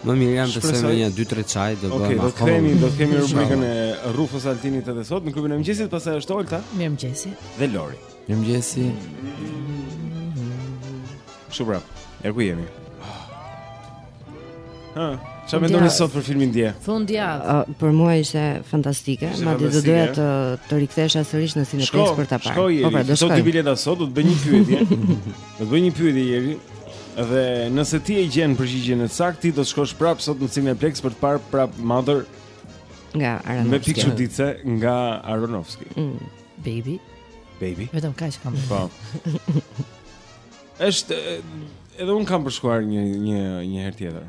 Më mirë jam të sëmë një dy tre çaj do bëhem. Okej, do të kemi do të kemi rubrikën e Rufës Altinit edhe sot në klubin e mëngjesit, pastaj është Olta. Mirëmëngjesi. Dhe Lori. Mirëmëngjesi. Shumë mirë. Ja ku jemi. Ha, çfarë mendoni sot për filmin Dje? Fund javë. Uh, për mua ishte fantastike, madje do doja të të rikthesha sërish në Cineplex për ta parë. Po pra, do të shkoj. Do dy bileta sot, do të bëj një pyetje. Të bëj një pyetje Lori dhe nëse ti e gjen përgjigjen e saktë, ti do të shkosh prapë sot në Cineplex për të parë prap Mother nga Aronofsky. Me pikëçuditëse nga Aronofsky. Mm, baby. Baby. Vetëm kaq kam. Po. Është edhe unë kam për të shkuar një një një herë tjetër.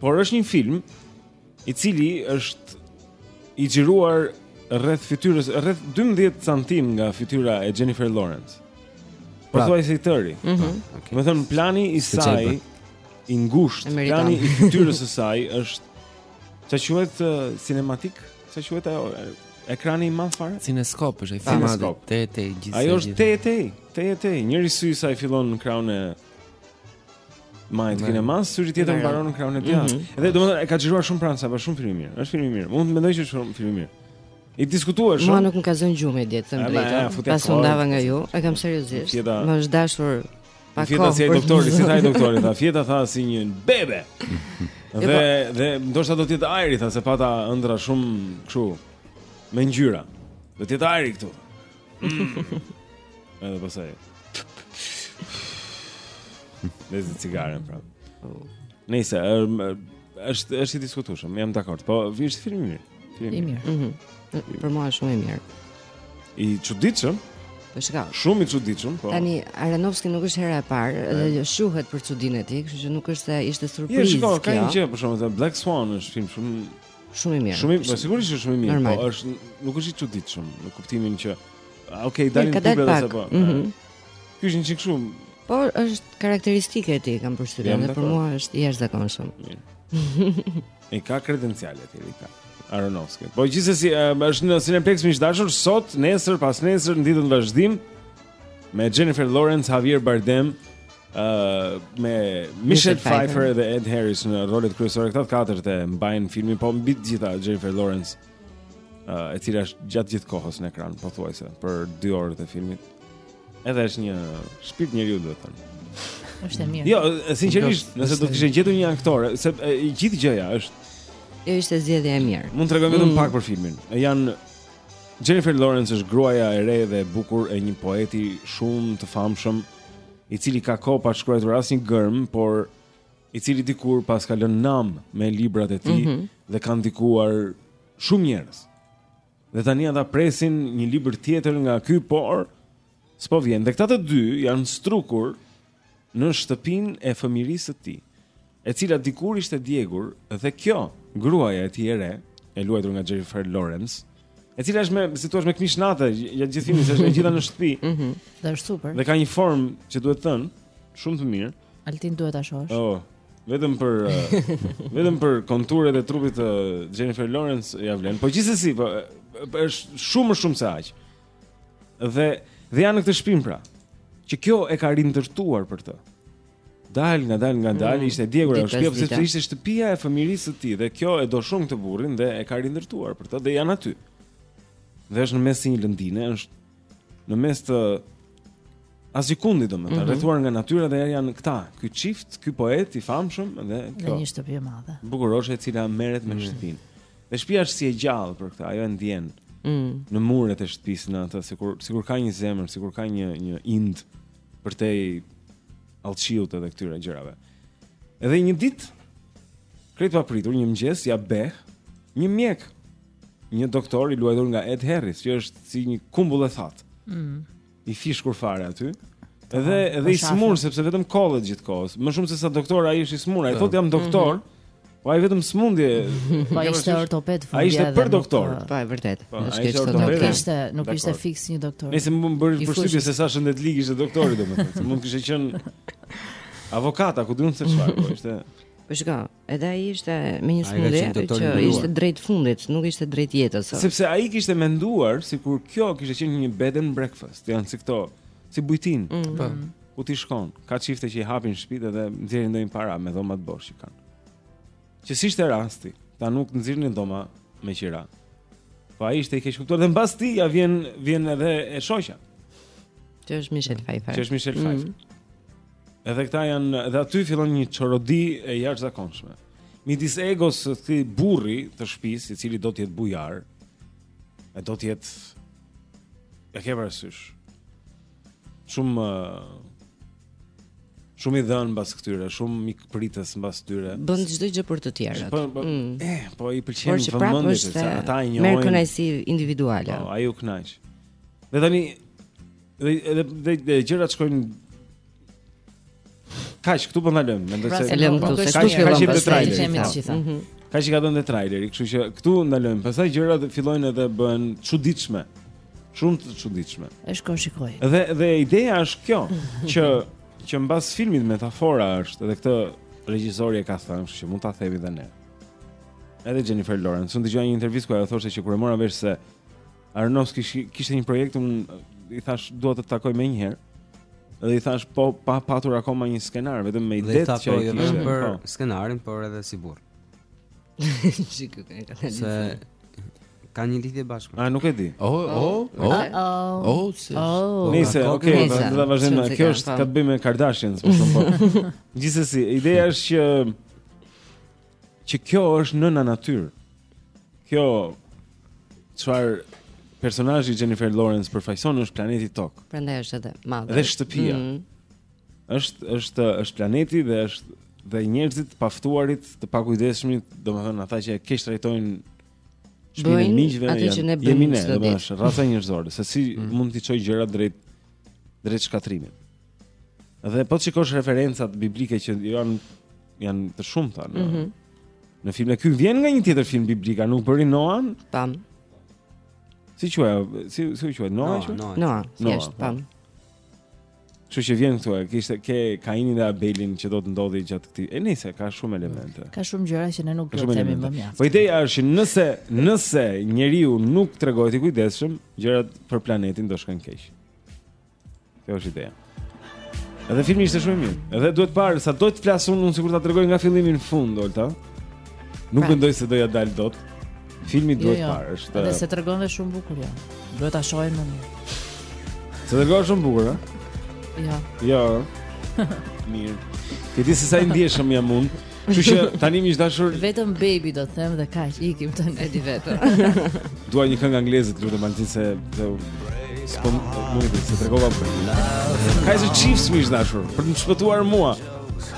Por është një film i cili është i xhiruar rreth fytyrës, rreth 12 cm nga fytyra e Jennifer Lawrence. Po pra- thua se i tëri. Ëh. Mm -hmm. okay. Domethënë plani i saj i ngushtë, plani i fytyrës së saj është si quhet uh, cinematik, si quhet ajo ekrani i madh fare? Cineskop është ai filmi. Te te gjithsesi. Ajo është te te, te te, njëri sy i saj fillon në krahun e majtë të kinemasë, syri tjetër mbaron në krahun e tja. Mhm. Dhe, domethënë e ka xhiruar shumë pranë, po shumë film i mirë. Është film i mirë. Unë mendoj që është shumë film i mirë. I diskutuar shumë. Mua nuk më ka zënë gjumi me ditë, të them të drejtën. Pasi u ndava nga ju, e kam seriozisht. Më është dashur pak kohë. Fjeta si ai doktori, si ai doktori, tha fjeta tha si një bebe. Jo, dhe po. dhe ndoshta do të jetë ajri tha se pata ëndrra shumë kështu me ngjyra. Do të jetë ajri këtu. Mm. Edhe pastaj. Ndezi cigaren prapë. Nëse është është i diskutueshëm, jam dakord. Po ishte film i mirë. Film i mirë. Mhm. Për mua është shumë i mirë. I çuditshëm. Po shiko. Shumë i çuditshëm, po. Tani Aronofsky nuk është hera e parë dhe jo shquhet për çudinë e tij, kështu që nuk është se ishte jo, surprizë. Jo, shiko, ka një gjë për shkak të Black Swan është film shumë Shumë i mirë. Shumë, po sigurisht që shumë i mirë, po është nuk është i çuditshëm në kuptimin që ok, dalin dy bërë apo. Mhm. Ky është një çik shumë. Po është karakteristike e tij, kam përshtypjen, dhe për mua është i jashtëzakonshëm. E ka kredenciale ai, i ka. Aronofsky. Po gjithsesi është në Cineplex miq të dashur sot, nesër, pasnesër në ditët në vazhdim me Jennifer Lawrence, Javier Bardem, me Michelle Pfeiffer dhe Ed Harris në rolet kryesore këta të katërt e mbajnë filmin po mbi të gjitha Jennifer Lawrence uh, e cila është gjatë gjithë kohës në ekran pothuajse për 2 orët e filmit. Edhe është një shpirt njeriu domethënë. Është e mirë. Jo, sinqerisht, nëse do të kishte gjetur një aktore, se e, e gjithë gjëja është e ishte zgjedhja e mirë. Mund të tregojmë vetëm mm. pak për filmin. Jan Jennifer Lawrence është gruaja e re dhe e bukur e një poeti shumë të famshëm. Ëh, i cili ka kohë pa shkruar asnjë gërmë, por i cili dikur paska lënë nam me librat e tij mm -hmm. dhe kanë ndikuar shumë njerëz. Dhe tani ata presin një libër tjetër nga ky, por s'po vjen. Dhe këta të dy janë strukur në shtëpinë e fëmijërisë së tij. e cila dikur ishte djegur dhe kjo gruaja e tij e re, e luajtur nga Jennifer Lawrence, e cila është me, si thua, me këmishë natë, gati gjithë filmin se është e gjitha në shtëpi. Mhm. Dhe është super. Dhe ka një formë që duhet thënë, shumë të mirë. Altin duhet ta shohësh. Oh, vetëm për uh, vetëm për konturet e trupit të Jennifer Lawrence ja vlen. Po gjithsesi, po e, e, është shumë më shumë se aq. Dhe dhe janë në këtë shpinë pra, që kjo e ka rindërtuar për të. Dalngadal ngadal, mm, ishte e djegur ajo shtëpi, sepse ishte shtëpia e fëmijërisë së tij dhe kjo e do shumë këtë burrin dhe e ka rindërtuar për të dhe janë aty. Dhe është në mes të një lëndine, është në mes të askundit domethënë mhm. rrethuar nga natyra dhe janë këta, ky çift, ky poet i famshëm dhe kjo. Në një shtëpi e madhe. Bukuroshe e cila merret me mhm. shtëpinë. Dhe shtëpia është si e gjallë për këtë, ajo e ndjen. Mm. Në muret e shtëpisë në atë, sikur sikur ka një zemër, sikur ka një një ind përtej allçisë edhe këtyre gjërave. Edhe një ditë krejt papritur një mëngjes ja beh një mjek, një doktor i luajtur nga Ed Harris, që është si një kumbull e thatë. Mm. I fishkur fare aty. Edhe edhe i smur sepse vetëm kollet gjithë kohës, më shumë se sa doktor ai është i smur, ai thotë jam doktor. Mm -hmm. Po ai vetëm smundje. Po ai ishte ortoped në fund. Ai ishte për doktor. Po e vërtet. Po, është keq të thotë. Nuk ishte, nuk ishte fiks një doktor. Veçse më bën përshtypje se sa shëndetlig ishte doktori domethënë. Mund të kishte qenë avokat a, ku di unë se çfarë, po ishte. Po shka, edhe ai ishte me një smundje që ishte drejt fundit, nuk ishte drejt jetës. Sepse ai kishte menduar sikur kjo kishte qenë një bed and breakfast, janë si këto, si bujtina. Mm. Po. Ku ti shkon? Ka çifte që i hapin shtëpitë dhe nxjerrin ndonjë para me dhomat bosh që kanë. Që s'ishte rasti, këta nuk nxirrnin dhoma me qira. Po ai ishte i keqkuptuar dhe mbas tij, ja vjen, vjen edhe e shoqja. Që është Michelle mm. Pfeiffer. Që është Michelle mm. Pfeiffer. Mm -hmm. Edhe këta janë, edhe aty fillon një çorodi e jashtëzakonshme. Midis egos të këtij burri të shpisë, i cili do të jetë bujar, e do të jetë, e ke parasysh, shumë uh, shumë i dhënë mbas këtyre, shumë mikpritës mbas tyre. Bën çdo gjë për të tjerët. Po, po, mm. eh, po i pëlqen vëmendja se ata i njohin. Merr kënaqësi individuale. Po, ai u kënaq. Dhe tani dhe dhe, dhe, dhe gjërat shkojnë Kaq këtu po ndalojmë, mendoj pra se e lëmë këtu. Kaq ka qenë te traileri të gjitha. Mhm. Kaq i ka dhënë te traileri, kështu që këtu ndalojmë. Pastaj gjërat fillojnë edhe bëhen të çuditshme. Shumë të çuditshme. E shkon shikoj. Dhe dhe ideja është kjo, që që mbas filmit metafora është, edhe këtë regjisori e ka thënë, kështu që mund ta themi dhe ne. Edhe Jennifer Lawrence, unë dëgjova një intervistë ku ajo thoshte që kur e mora vesh se Aronofsky kishte një projekt unë i thashë dua të takoj menjëherë. Dhe i thashë po pa patur akoma një skenar, vetëm me idetë e tij. Jo vetëm për, po, skenarin, por edhe si burrë. Çikë kanë kanë. Se kanë një lidhje bashkë. A nuk e di. Oh, oh, oh. Oh, oh. oh se. Oh. Nice, okay, do ta vazhdojmë. Kjo është ka të bëjë me Kardashians, më shumë po. Gjithsesi, ideja është që që kjo është nëna natyrë. Kjo çfarë personazhi i Jennifer Lawrence përfaqëson është planeti Tokë. Prandaj është edhe Mother. Dhe shtëpia. Mm -hmm. Është është është planeti dhe është dhe njerëzit të paftuarit, të pakujdesshmit, domethënë ata që e keqtrajtojnë shpinë e miqve, ato që ne bëjmë, domethënë raca njerëzore, se si mm -hmm. mund t'i çojë gjërat drejt drejt shkatërrimit. Dhe po të shikosh referencat biblike që janë janë të shumta në mm -hmm. në filmin. Ky vjen nga një tjetër film biblik, a nuk bëri Noan? Tam. Si quaj, si si u quaj Noa? Noa, Noa, thjesht pam. Po. Kështu që vjen këtu, kishte ke Kainin dhe Abelin që do të ndodhë gjatë këtij. E nice, ka shumë elemente. Ka shumë gjëra që ne nuk do të themi më mjaft. Po ideja është nëse nëse njeriu nuk tregohet i kujdesshëm, gjërat për planetin do shkojnë keq. Kjo është ideja. Edhe filmi ishte shumë i mirë. Edhe duhet parë sado të flas unë sikur ta tregoj nga fillimi në fund, Olta. Nuk pra. mendoj se do ia dal dot. Filmi jo, duhet jo, jo. parë, është. Edhe s'e tregon dhe shumë bukur ja. Jo. Duhet ta shohim më mirë. S'e tregon shumë bukur, a? Jo. Jo. mirë. Ti e di se sa i ndjeshëm jam unë. Kështu që tani miq të dashur, vetëm baby do të them dhe kaq, ikim tani edhe vetëm. Dua një këngë angleze, të lutem Altin se të s'po mundi të tregova. Kaiser Chiefs miq të dashur, për të më shpëtuar mua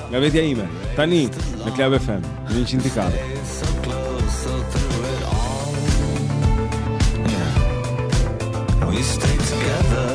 nga vetja ime. Tani në Club FM, në 104. We stay together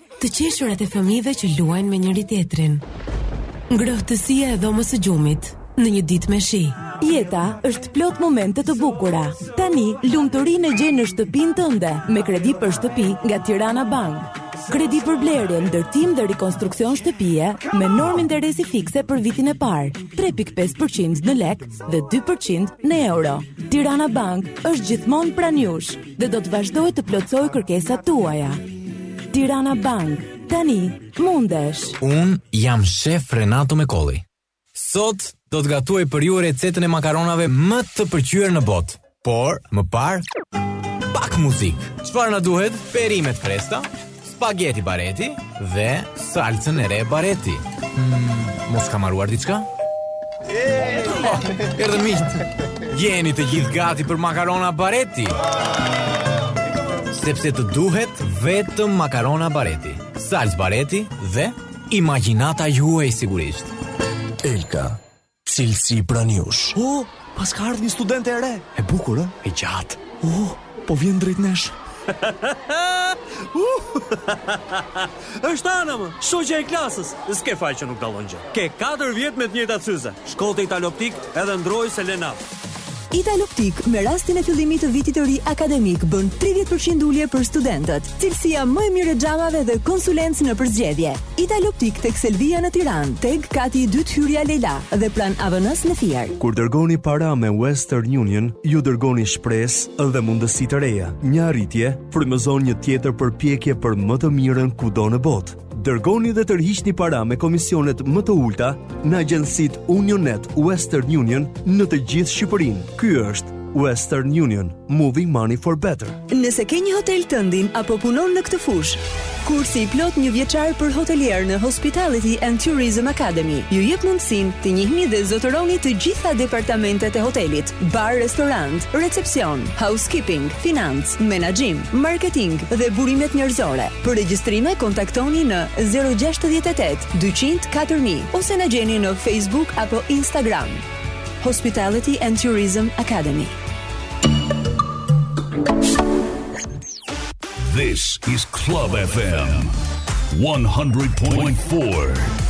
Të qeshurat e fëmijëve që luajnë me njëri-tjetrin. Ngrohtësia e dhomës së gjumit në një ditë me shi. Jeta është plot momente të bukura. Tani lumturinë e gjen në shtëpinë tënde me kredi për shtëpi nga Tirana Bank. Kredi për blerje, ndërtim dhe rikonstruksion shtëpie me normë interesi fikse për vitin e parë, 3.5% në lek dhe 2% në euro. Tirana Bank është gjithmonë pranë jush. dhe do të vazhdojë të plotësojë kërkesat tuaja. Tirana Bank, tani mundesh. Unë jam shef Renato Mekolli. Sot do të gatuaj për ju recetën e makaronave më të pëlqyer në botë. Por, më parë, pak muzikë. Çfarë na duhet? Perimet e freskëta, Spageti Bareti dhe salcën e re Bareti. Mm, mos kam harruar diçka? Erdhën miqtë. Jeni të gjithë gati për makarona Bareti. Sepse të duhet vetëm makarona Bareti, salcë Bareti dhe imagjinata juaj sigurisht. Elka Cilësi pranë jush. Oh, paska ardhur një studente e re. E bukur, ë? E gjatë. Oh, po vjen drejt nesh. Uh! Është Ana më, shoqja e klasës. S'ke faj që nuk dallon gjë. Ke 4 vjet me të njëjtat syze. Shko te Italoptik edhe ndërroji se le nam. Italoptik me rastin e fillimit të vitit të ri akademik bën 30% ulje për studentët. Cilësia më e mirë e xhamave dhe konsulencë në përzgjedhje. Italoptik tek Selvia në Tiranë, TEG kati i dytë hyrja Leila dhe pranë AVN-së në Fier. Kur dërgoni para me Western Union, ju dërgoni shpresë dhe mundësi të reja. Një arritje frymëzon një tjetër përpjekje për më të mirën kudo në botë. Dërgoni dhe tërhiqni para me komisionet më të ulta në agjencitë Unionnet Western Union në të gjithë Shqipërinë. Ky është Western Union, moving money for better. Nëse ke një hotel tëndin apo punon në këtë fushë, kursi i plotë njëvjeçar për hotelier në Hospitality and Tourism Academy ju jep mundësinë të njihni dhe zotëroni të gjitha departamentet e hotelit. Bar restorant, recepsion, housekeeping, financë, menaxhim, marketing dhe burimet njerëzore. Për regjistrime kontaktoni në 068 200 4000 ose na gjeni në Facebook apo Instagram. Hospitality and Tourism Academy. This is Club FM 100.4.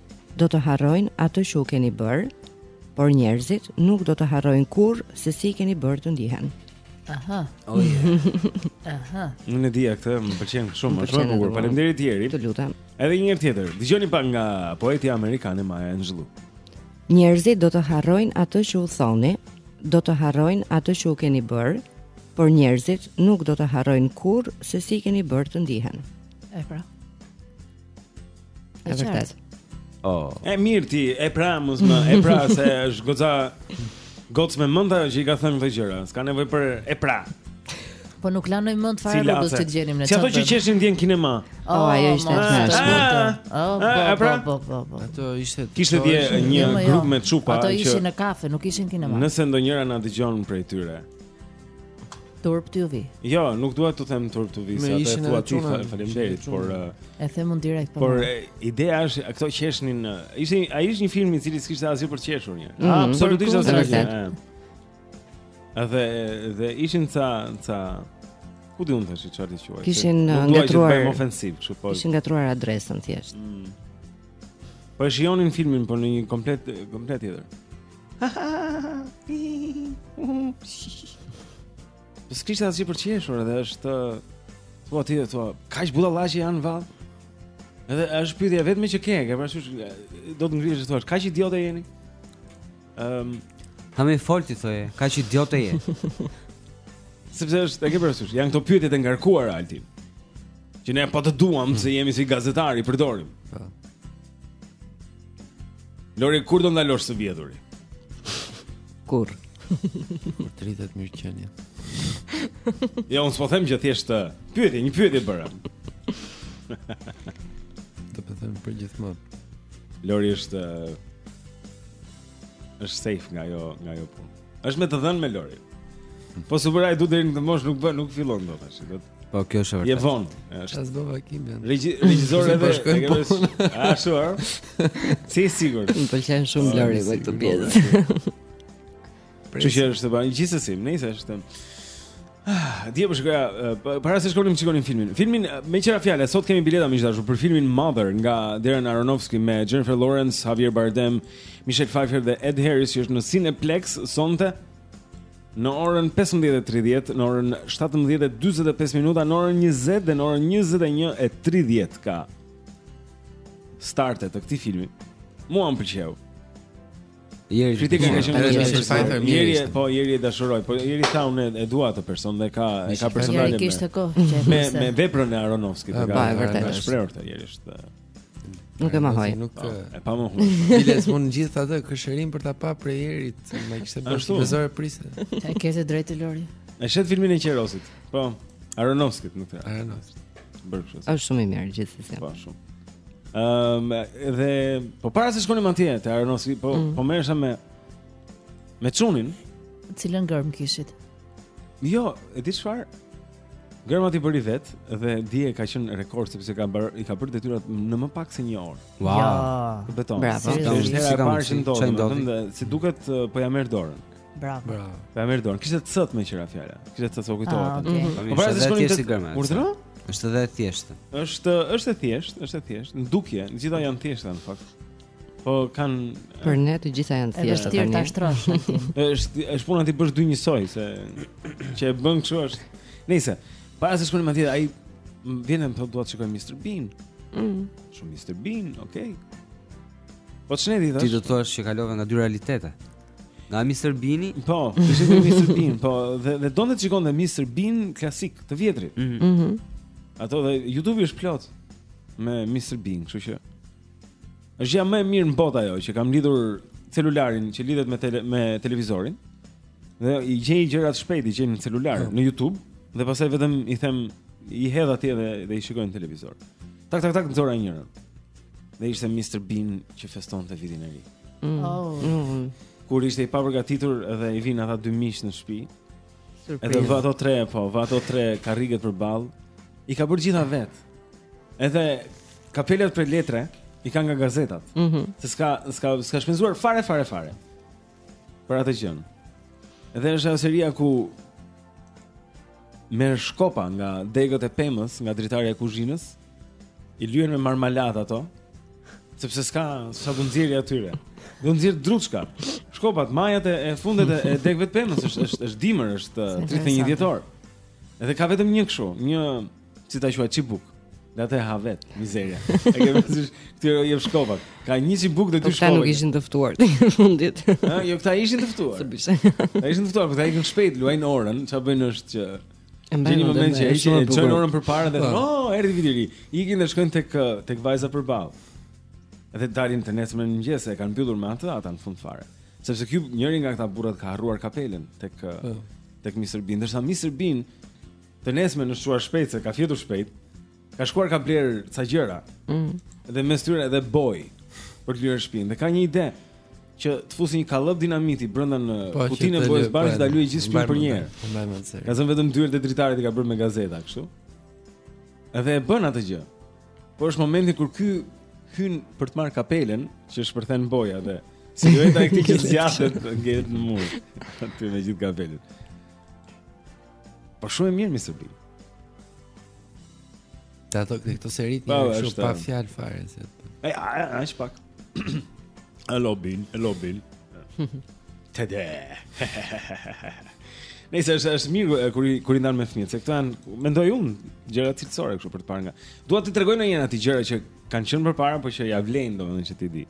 do të harrojnë atë që u keni bërë, por njerëzit nuk do të harrojnë kurrë se si i keni bërë të ndihen. Aha. Oh yeah. Aha. Unë e dija këtë, më pëlqen shumë, është shumë e bukur. Faleminderit tjerë. Të lutem. Edhe një herë tjetër, dëgjoni pak nga poetja amerikane Maya Angelou. Njerëzit do të harrojnë atë që u thoni, do të harrojnë atë që u keni bërë, por njerëzit nuk do të harrojnë kurrë se si i keni bërë të ndihen. E pra. E vërtet. Oh. E mirë ti, e pra mos më, e pra se është goca goc me mend ajo që i ka thënë këto gjëra. S'ka nevojë për e pra. Po nuk la mend fare do të gjenim në çfarë. Si ato që qeshnin dje në kinema. Oh, ajo ishte e tmerrshme. Oh, po, po, pra? po, po, po. Ato ishte Kishte dje një jo, jo. grup me çupa që Ato ishin në kafe, nuk ishin në kinema. Nëse ndonjëra na dëgjon prej tyre. Turp t'u vijë. Jo, nuk dua të them turp t'u vijë, sa të thua ti, faleminderit, por e them unë direkt po. Por ideja është, këto qeshnin, ishte ai ishte një film i cili s'kishte asgjë për të qeshur një. Mm, Absolutisht as asgjë. A dhe dhe ishin ca ca ku di unë tash çfarë t'i quaj. Kishin ngatërruar. Nuk ofensiv, kështu po. Kishin ngatërruar adresën thjesht. Mm. Po e shijonin filmin po në një komplet komplet tjetër. Po s'kishte asgjë për qeshur edhe është thua ti dhe thua kaq budallallëqe janë vallë Edhe është pyetja vetëm që ke, ke parasysh do të ngrihesh e thua kaq idiotë jeni um, ehm, tani fol ti thuaj kaq idiotë jeni Sepse është e ke parasysh janë këto pyetjet e ngarkuara Altin Që ne po të duam mm. Se jemi si gazetarë i përdorim Pa po. Lori, kur do ndalosh së vjedhuri? Kur? Kur të rritet mirëqenia. Jo, unë s'po them që thjesht të uh, pyetje, një pyetje bëra. Të po them përgjithmonë. Lori është uh, është safe nga ajo, nga ajo punë. Është me të dhënë me Lori. Po super ai do deri në moshë nuk bën, nuk fillon dot tash. Do të Po kjo është vërtetë. Je vonë. Është as bova kim janë. Regjisor edhe. Ashtu ë. Si i sigurt. Më pëlqen shumë po, Lori me këtë pjesë. Që që është të bërë, gjithsesi, nejse është të... Ah, Dje po shkoja eh, para se të shkonim të shikonim filmin. Filmin eh, meqë ra fjala, sot kemi bileta miq të dashur për filmin Mother nga Darren Aronofsky me Jennifer Lawrence, Javier Bardem, Michelle Pfeiffer dhe Ed Harris që është në Cineplexx sonte në orën 15:30, në orën 17:45 minuta, në orën 20 dhe në orën 21:30 ka starte të këtij filmi. Mua më pëlqeu. Jeri kritika ka qenë edhe në sajt e mirë. Jeri po Jeri e dashuroi, po Jeri tha unë e dua atë person dhe ka e ka personale me. Kishte kohë që me me veprën e Aronovskit e ka. Është shprehur këtë Jeri është. Nuk e mohoj. Nuk po, e pamohuar. Biles unë gjithë atë kërshëri për ta pa prej Jerit, më kishte bërë shpëzore priste. Ta ke të drejtë Lori. E shet filmin e qerosit. Po Aronovskit nuk e. Aronovskit. Bërë kështu. Është shumë i mirë gjithsesi. Po shumë. Ëm ehm, dhe po para se shkonim atje te Aronosi, po mm. po merresha me me çunin, të cilën gërmë kishit. Jo, e di çfarë? Gërmat i bëri vetë dhe dje ka qenë rekord sepse ka bërë, i ka bërë detyrat në më pak se 1 orë. Wow. Beton. Bravo. S'ka parë që ndodhi, si duket po ia merr dorën. Bravo. Bravo. Po ia merr dorën. Kishte të cot me qira fjala. Kishte të cot u kujtova. Ah, okay. Mhm. Po para se shkonim tek gramar. Urdhëro? Është edhe e thjeshtë. Është është e thjeshtë, është e thjeshtë. Në dukje, të gjitha janë të thjeshta në fakt. Po kanë Për ne të gjitha janë të thjeshta tani. Është ta shtrosh aty. Është është puna t'i bësh dy njësoj se që e bën kështu është. Nejse, para se shkonim atje, ai vjen më thotë dua të shikoj Mr Bean. Mhm. Shumë Mr Bean, okay. Po ç'ne, i thashë? Ti do të thuash që kalove nga dy realitete. Nga Mr Bean-i? Po, ishte nga Mr Bean, po dhe dhe donte të shikonte Mr Bean klasik të vjetrit. Mhm. Mm mhm. Mm Ato dhe YouTube-i është plot me Mr Bean, kështu që është gjëja më e mirë në botë ajo që kam lidhur celularin që lidhet me tele, me televizorin. Dhe i gjej gjërat shpejt, i gjej në celular, mm. në YouTube dhe pastaj vetëm i them i hedh atje dhe dhe i shikoj në televizor. Tak tak tak nxora njërin. Dhe ishte Mr Bean që festonte vitin e ri. Mm. Oh. Mm. Kur ishte i papërgatitur dhe i vinë ata dy miq në shtëpi. Surprizë. Edhe vë ato tre, po, vë ato tre karriget përballë. I ka bërë gjitha vetë. Edhe kapelat prej letre i ka nga gazetat. Mm -hmm. Se s'ka s'ka s'ka shpenzuar fare fare fare. Për atë gjë. Edhe është ajo seria ku merr shkopa nga degët e pemës, nga dritarja e kuzhinës, i lyen me marmalatë ato, sepse s'ka ça t'u nxjerrë atyre. Do nxjerr druçka. Shkopat, majat e, e fundet e, e degëve të pemës është është është dimër, është 31 dhjetor. Edhe ka vetëm një kështu, një si ta quaj çibuk. Dhe atë e ha vetë, mizeria. Edhe këtyre u jep shkopat. Ka një çibuk dhe dy shkopa. Po këta nuk ishin të ftuar në fund. Ëh, jo këta ishin të ftuar. Sëbishe. Ata ishin të ftuar, por ata ikën shpejt, luajnë orën, çfarë bëjnë është që gjejnë një moment që e që e çojnë orën përpara dhe po. oh, erdi viti i ri Ikin dhe shkojnë tek, tek vajza përballë Dhe dalin të nesërmen në mëngjes se E kanë mbyllur me atë ata në fund fare Sepse ky njëri nga këta burrat ka harruar kapelen Tek, po. tek Mr. Bean Ndërsa Mr. Bean Të nesërmen është çuar shpejt se ka fjetur shpejt. Ka shkuar ka blerë ca gjëra. Mm. Dhe mes tyre edhe bojë për të lyer shpinë. Dhe ka një ide që të fusi një kallëp dinamiti brenda në po, kutinë e bojës që ta lyejë gjithë shpinë për një herë. Po, ka zënë vetëm dyert e dritaret i ka bërë me gazeta kështu. Edhe e bën atë gjë. Po është momenti kur ky hyn për të marrë kapelen që shpërthen boja dhe silueta e këtij zgjatet, ngjitet në mur. Aty me gjithë kapelen. Po shumë mirë Mr. Bean. Ta to këto seri ti po, shumë pa fjalë fare se. Ai ai është pak. Hello Bean, hello Bean. Tede. Nëse është është mirë kur kur i ndan me fëmijët, se këto janë mendoj unë gjëra cilësore kështu për të parë nga. Dua t'i tregoj ndonjëherë atij gjëra që kanë qenë përpara, por që ia vlen domethënë që t'i dijë.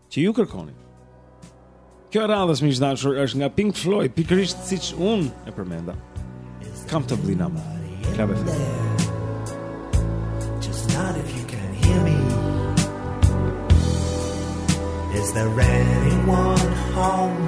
që ju kërkoni. Kjo e radhës miq të dashur është nga Pink Floyd, pikërisht siç unë e përmenda. Comfortably Numb, Club FM. Just nod if you can hear me Is there anyone home?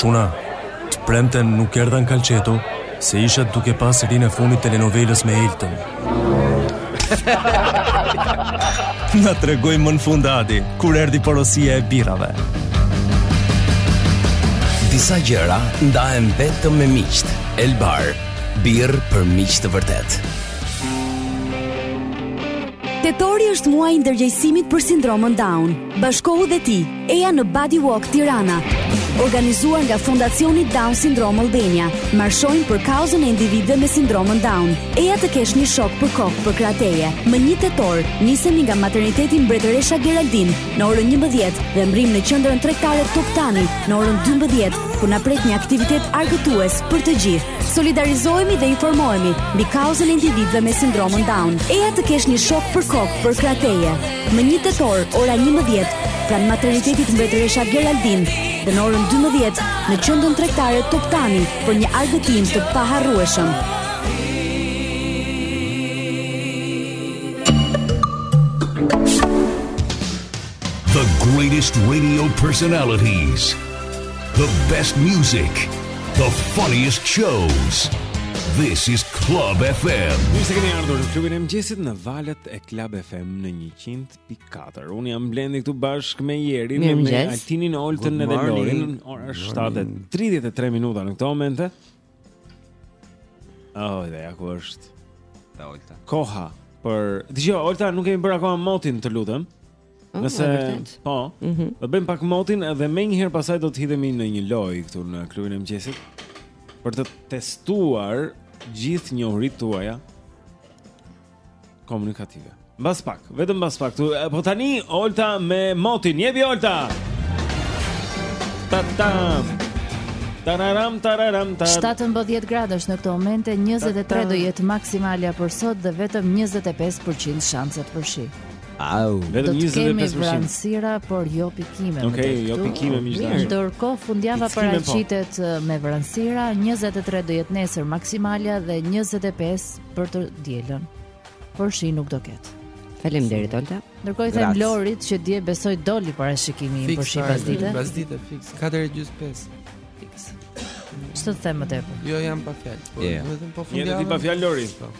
Çuna, të premten nuk erdha në kalçeto, se isha duke parë serinë e fundit të telenovelës me Eltën. Na tregoi më në fund Adi, kur erdhi porosia e birrave. Disa gjëra ndahen vetëm me miqtë. Elbar, birrë për miq të vërtetë. Tetori është muaj i ndërgjegjësimit për sindromën Down. Bashkohu dhe ti. Eja në Buddy Walk Tirana, organizuar nga Fondacioni Down Syndrome Albania. Marshojmë për kauzën e individëve me sindromën Down. Eja të kesh një shok për kokë përkrah teje. Më 1 tetor, nisemi nga materniteti Mbretëresha Geraldinë në orën 11 dhe mbërrijmë në qendrën tregtare Toptani në orën 12, ku na pret një aktivitet argëtues për të gjithë. Solidarizohemi dhe informohemi mbi kauzën e individëve me sindromën Down. Eja të kesh një shok për kokë përkrah teje. Më një tetor, ora 11, pranë maternitetit Mbretëresha Geraldinë dhe në orën 12 në qendrën tregtare Toptani për një argëtim të paharrueshëm. The greatest radio personalities. The best music. The funniest shows. This is Club FM. Mirë se keni ardhur në klubin e mëngjesit në valët e Club FM në 100.4. Unë jam Blendi këtu bashkë me Jerin, me, me Altinin, Oltën dhe Lorin. Ora është 7:33 minuta në këtë moment. Oh, dhe ja ku është. Ta Olta. Koha për Dëgjo, Olta, nuk kemi bërë akoma motin, të lutem. Oh, Nëse po, mm -hmm. do bëjmë pak motin dhe menjëherë pastaj do të hidhemi në një lojë këtu në klubin e mëngjesit për të testuar gjithë njohuritë tuaja komunikative. Mbas pak, vetëm mbas pak. Po tani Olta me Motin, jepi Olta. Ta ta. Tararam tararam tar. 17 gradësh në këtë moment e 23 do jetë maksimalja për sot dhe vetëm 25% shanset për shi. Au, vetëm 25%. Do kemi vranësira, por jo pikime. Okej, okay, jo pikime gjithashtu. Ndërkohë fundjava po. paraqitet me vranësira, 23 do jetë nesër maksimalja dhe 25 për të dielën. Por shi nuk do ketë. Faleminderit Olta. Ndërkohë i them Lorit që dje besoj doli parashikimi për shi pas dite. Pas dite fiks 4:45. Fiks. Ç'të them më tepër? Jo, jam pa fjalë. Po, yeah. vetëm po fundjava. Je ti pa fjalë Lori. Po.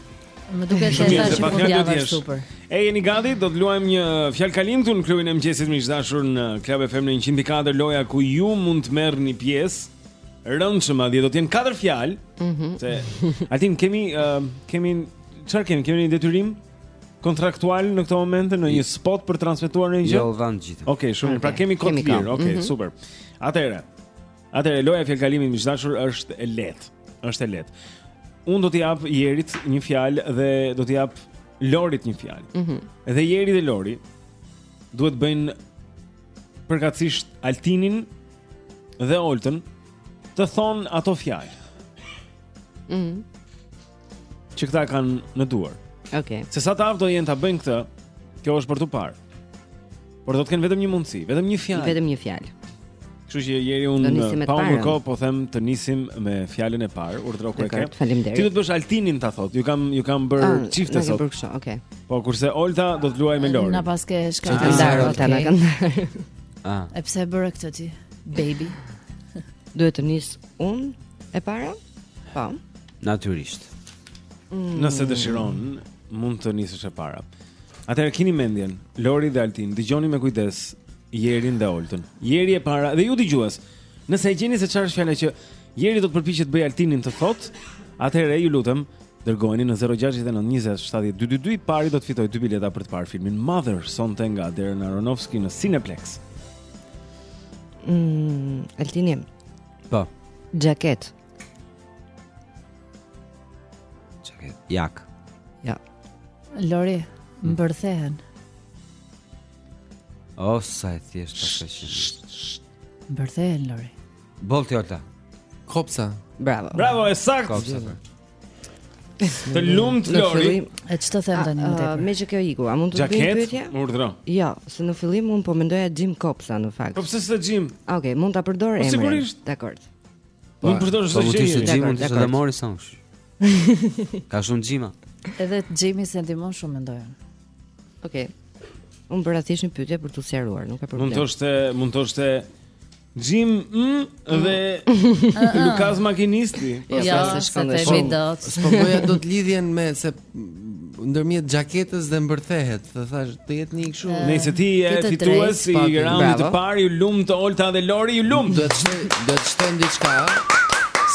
Më duket se sa është fundjava super. E jeni gati? Do të luajmë një fjalëkalim këtu në klubin e mëngjesit miq të dashur në Club FM në 104 loja ku ju mund të merrni pjesë. Rëndshëm madje do të jenë katër fjalë. Mhm. Mm se Altin kemi uh, kemi çfarë kemi? Kemi një detyrim kontraktual në këtë moment ndonjë spot për të transmetuar ndonjë gjë? Jo, vend gjithë. Okej, okay, shumë. Okay. Pra kemi kohë të lirë. Okej, okay, mm -hmm. super. Atëherë. Atëherë loja e fjalëkalimit miq të dashur është e lehtë. Është e lehtë. Unë do t'i jap Jerit një fjalë dhe do t'i jap Lorit një fjalë. Mhm. Mm dhe Jeri dhe Lori duhet të bëjnë përkatësisht Altinin dhe Oltën të thonë ato fjalë. Mhm. Mm që këta kanë në duar. Okej. Okay. Se sa të aftë do jenë ta bëjnë këtë, kjo është për t'u parë. Por do të kenë vetëm një mundësi, vetëm një fjalë. Vetëm një fjalë. Kështu që Jeri unë pa humbur kohë po them të nisim me fjalën e parë, urdhëro ku e ke. Faleminderit. Ti do të bësh Altinin ta thotë. Ju kam ju kam bërë ah, çifte sot. Okej. Okay. Po kurse Olta do të luajë me Lorin. Na paske ndarë Olta na ka ndarë. Ah. E pse e bëre këtë ti? Baby. Duhet të nis unë e para? Po. Natyrisht. Mm. Nëse dëshiron, mund të nisësh e para. Atëherë kini mendjen, Lori dhe Altin, dëgjoni me kujdes Jerin dhe Oltën. Jeri e para dhe ju dëgjues. Nëse e gjeni se çfarë është fjala që Jeri do të përpiqet të bëjë Altinin të thotë, atëherë ju lutem dërgojeni në 069 20 70 222 i pari do të fitojë dy bileta për të parë filmin Mother sonte nga Darren Aronofsky në Cineplexx. Mm, Altini. Po. Jacket. Jacket. Jak. Ja. Lori, mm. mbërthehen. Oh, sa e thjeshtë ka qenë. Mbërthej Lori. Olta. Kopsa. Bravo. Bravo, e saktë. Kopsa. Pra. Të lumt Lori. E ç'të them tani më tepër? Me që kjo iku, a mund të bëj një pyetje? Urdhëro. Jo, se në fillim un po mendoja Jim Kopsa në fakt. Po pse s'the Jim? Ah, okay, mund ta përdor pra emrin. Sigurisht. Dakord. Po, mund të përdor çdo gjë. Po Jim mund të ishte Morrison. Ka shumë Jima. Edhe Jimi s'e ndihmon shumë mendoj. Okej. Okay. Unë bëra thjesht një pyetje për të sqaruar, nuk ka problem. Mund të thoshte, mund të thoshte Jim mm, dhe Lukas makinisti. Jo, ja, se shkon të shkon. Po bëja dot lidhjen me se ndërmjet xhaketës dhe mbërthehet, dhe thash, të jetë një kështu. Nesti je fitues i raundit të parë, ju lumt Olta dhe Lori, ju lumt. Do të shtë, do të shton diçka.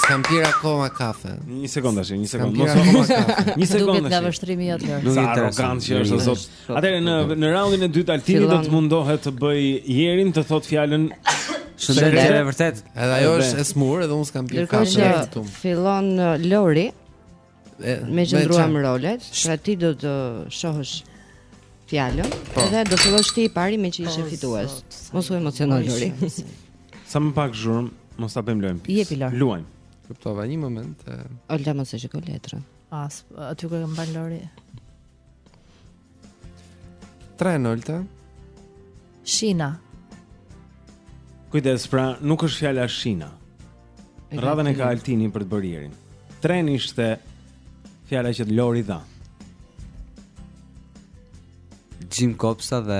S'kam pirë akoma kafe. Një sekondë tash, një sekondë. Mos akoma. Një sekondë. Duhet nga vështrimi jot lër. Nuk është arrogant që është zot. Atëherë në në raundin e dytë Altini do të mundohet të bëj Jerin të thot fjalën Shëndet e vërtet. Edhe ajo është e smur, edhe unë s'kam pirë kafe këtu. Fillon uh, Lori. Meqë ndërruam rolet, pra ti do të shohësh fjalën, po. edhe do fillosh ti i pari me që ishe po, fitues. Mos u emociono Lori. Sa më pak zhurmë, mos ta bëjmë lojë. Jepi Lori. Luajmë. Kuptova një moment. E... Olta mos e shiko letrën. As, aty ku e mban Lori. Tren Olta. Shina. Kujdes, pra nuk është fjala shina. Radhën e ka Altini për të bërë Jerin. Tren ishte fjala që Lori dha. Jim Kopsa dhe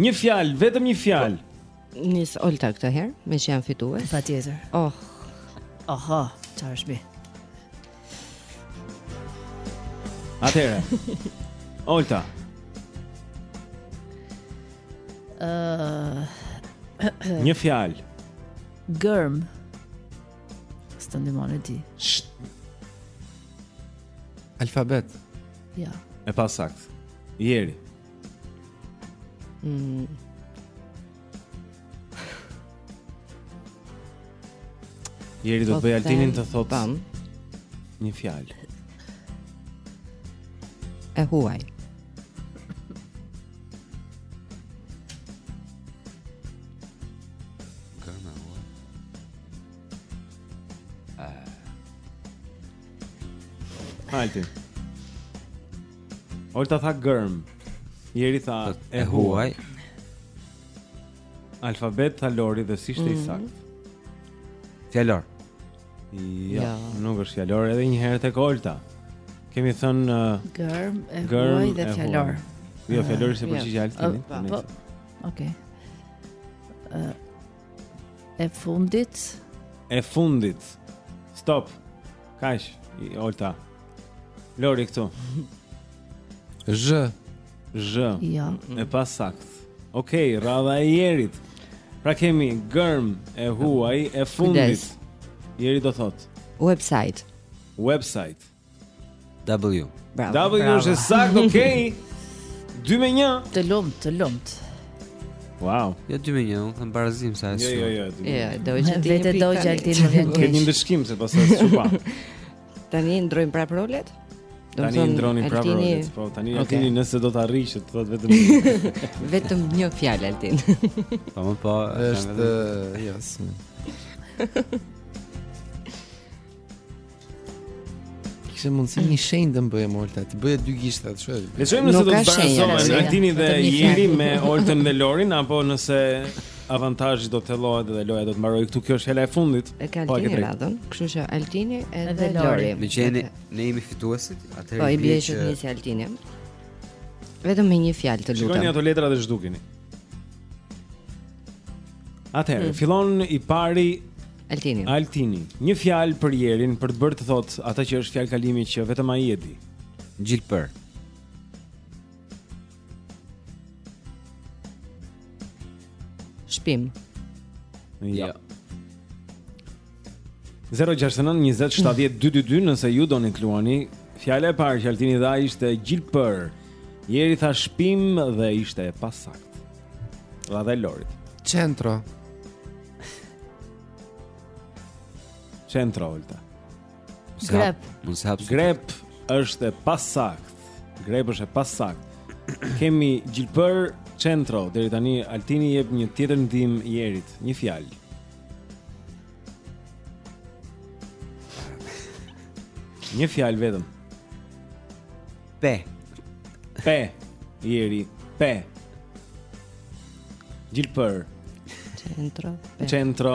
Një fjalë, vetëm një fjalë. Nis Olta këtë herë, me që janë fitues. Patjetër. Oh. Aha, çfarë është kjo? Atëherë. Olta. Ëh. Uh, një fjalë. Gërmë. Mos e ndihmoni ti. Alfabet. Ja. E pasaktë. Jeri. Mm. Jeri do të bëjë Altinin të thotë tani një fjalë. E huaj. Altin. Olta tha gërmë. Jeri tha e huaj. Alfabet tha Lori dhe s'ishte mm. i saktë. Fjalor. Jo, ja. nuk është fjalor edhe një herë tek Olta. Kemi thënë uh, gërmë e huaj dhe fjalor. Jo, fjalor si përgjigje jo. Altin. Uh, po, po. Okej. Uh, e fundit. E fundit. Stop. Kaq, Olta. Lori këtu. Zh. Zh. Jo. E pasaktë. Okej, okay, radha e Jerit. Pra kemi gërmë e huaj e fundit. Jeri do thotë. Website. Website. W. Bravo. W është e saktë, okay. 2 me 1. Të lumtë, të lumtë. Wow. Jo 2 me 1, unë them barazim sa e Jo, jo, jo. Jo, do të jetë vetë do gjaltin më vjen keq. Keni ndëshkim se pastaj çupa. Tani ndërrojmë prapë rolet? Tani i ndërroni prapë rolet, po tani okay. Altini nëse do të arrijë të thotë vetëm vetëm një fjalë Altin. Po më po, është jo. Kishe mundësi një shenjë të bëje me Oltën, të bëje dy gishta të shoh. Le të shohim nëse do të barazohen Altini dhe Jeri me Oltën dhe Lorin apo nëse avantazhi do të thellohet dhe loja do të mbarojë këtu. Kjo është fjala e fundit. E ka po, Altini po, radhën, kështu që Altini edhe, edhe Lori. Meqenë ne jemi fituesit, atëherë po, i bie që ta nisi Altini. Vetëm me një fjalë të lutem. Shikoni ato letra dhe zhdukini. Atëherë, hmm. fillon i pari Altini. Altini. Një fjalë për Jerin për ta bërë të thotë atë që është fjalëkalimi që vetëm ai e di. Gjilpërë. Shpim. Jo. 069 20 70 222 nëse ju doni të luani. Fjala e parë që Altini dha ishte gjilpërë. Jeri tha shpim dhe ishte e pasaktë. Radha e Lorit. Centro. Centro Olta. Grep. Mund të hap. Grep është e pasaktë. Grep është e pasaktë. Kemi gjilpërë centro deri tani Altini jep një tjetër ndihmë Jerit, një fjalë. Një fjalë vetëm. Pe. Pe. Jeri, pe. Gjilpërë. Centro. Centro.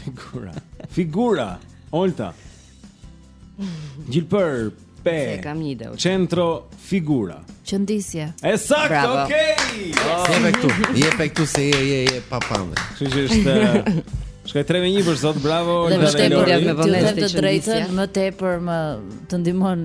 Figura. Figura. Olta. Gjilpërë pe. Se kam një ide. Centro figura. Qëndisje. E saktë, okay. Oh. Jemi këtu. Jemi këtu se je je je pa pamë. Kështu që është Shkoi 3 me 1 për sot, bravo. Dhe vështirë me thënë të drejtën, më tepër më të ndihmon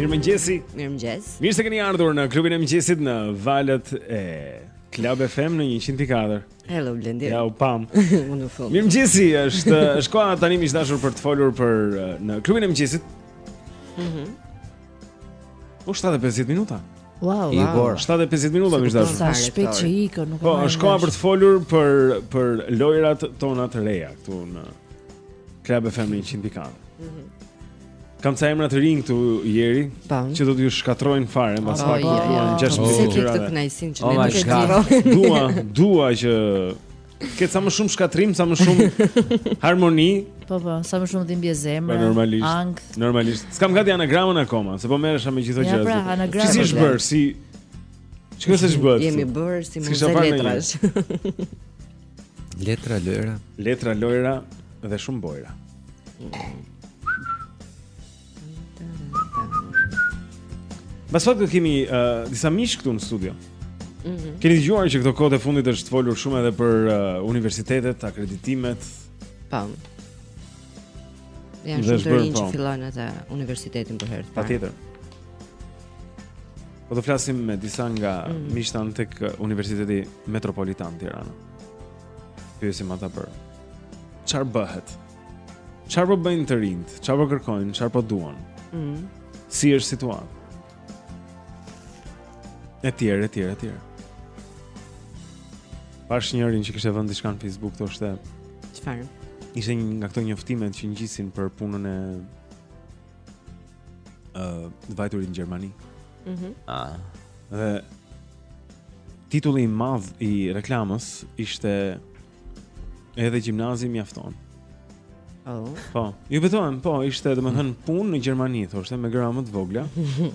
Mirëmëngjesi Mirëmëngjes Mirë se keni ardhur në klubin e mëngjesit në valët e Klab FM në 104 Hello Blendi Ja u pamë Mirëmëngjesi është koha tani miq të dashur për të folur për në klubin e mëngjesit mm -hmm. U 7.50 minuta Wow, wow. Por, 7.50 minuta miq të dashur Sa shpejt që ikën nuk e Po, është koha për të folur për, për lojërat tona të reja Këtu në Klab FM në 104 Mhm. Mm Kam ca emra të rinj këtu Jeri që do t'ju shkatrojnë fare mbas oh, pak yeah, yeah. në 6 minuta. Se këtë kënaqësinë që oh ne nuk e di. Dua, dua që ketë sa më shumë shkatërrim, sa më shumë harmoni. Po po, sa më shumë dhimbje zemre. Po normalisht. Ankth. Normalisht. S'kam gati anagramën akoma, se po merresha me gjithë gjëra. Ja pra, anagramën. Çi është bërë si Çka s'është bërë? Jemi bërë si muzë letrash. Letra lojra. Letra lojra dhe shumë bojra. Mbas pak do kemi uh, disa miq këtu në studio. Mm -hmm. Keni dëgjuar që këto kohët e fundit është folur shumë edhe për uh, universitetet, akreditimet. Po. Janë shumë të rinjë që po. fillojnë atë universitetin për herë të parë. Patjetër. Po do flasim me disa nga mm -hmm. miqtë tanë tek Universiteti Metropolitan Tirana. Pyesim ata për çfarë bëhet. Çfarë po bëjnë të rinjtë? Çfarë po kërkojnë? Çfarë po duan? Ëh. Mm -hmm. Si është situata? Etj, etj, etj. Pashë njërin që kishte vënë diçka në Facebook thoshte çfarë? Ishte një nga këto njoftimet që ngjisin për punën e të uh, vajturit në Gjermani. Mhm. Mm ah. Dhe titulli i madh i reklamës ishte edhe gjimnazi mjafton. Oh. Po, ju betohem, po, ishte domethënë punë në Gjermani, thoshte, me gërma më të vogla.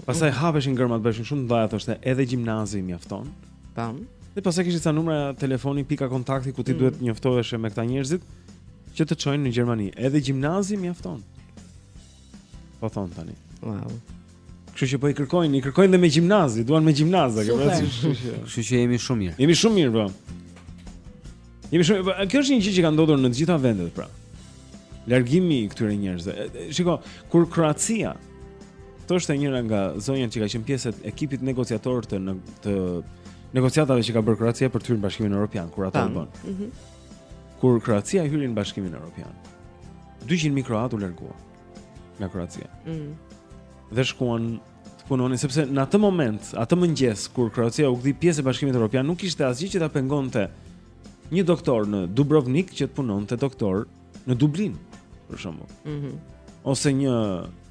Pastaj hapeshin gërmat bëheshin shumë të mëdhaja, thoshte, edhe gjimnazi mjafton. Tam. Dhe pastaj kishte ca numra telefoni, pika kontakti, ku ti mm. duhet të njoftoheshe me këta njerëzit, që të çojnë në Gjermani. Edhe gjimnazi mjafton. Po thonë tani. Wow. Kështu që po i kërkojnë, i kërkojnë dhe me gjimnaz, i duan me gjimnaz, a ke parasysh? Kështu që jemi shumë mirë. Jemi shumë mirë, po. Jemi shumë, po, kjo është një gjë që ka ndodhur në të gjitha vendet, pra. Largimi i këtyre njerëzve. Shiko, kur Kroacia thoshte njëra nga zonjat që ka qenë pjesë e ekipit negociator të në, të negociatave që ka bërë Kroacia për të hyrë në Bashkimin Evropian, kur ata u bënë. Mm -hmm. Kur Kroacia hyri në Bashkimin Evropian. 200 mijë kroatë u larguan nga Kroacia. Mm. Dhe shkuan të punonin sepse në atë moment, atë mëngjes kur Kroacia u gdhi pjesë e Bashkimit Evropian, nuk kishte asgjë që ta pengonte një doktor në Dubrovnik që të punonte doktor në Dublin, për shembull. Mhm. Mm Ose një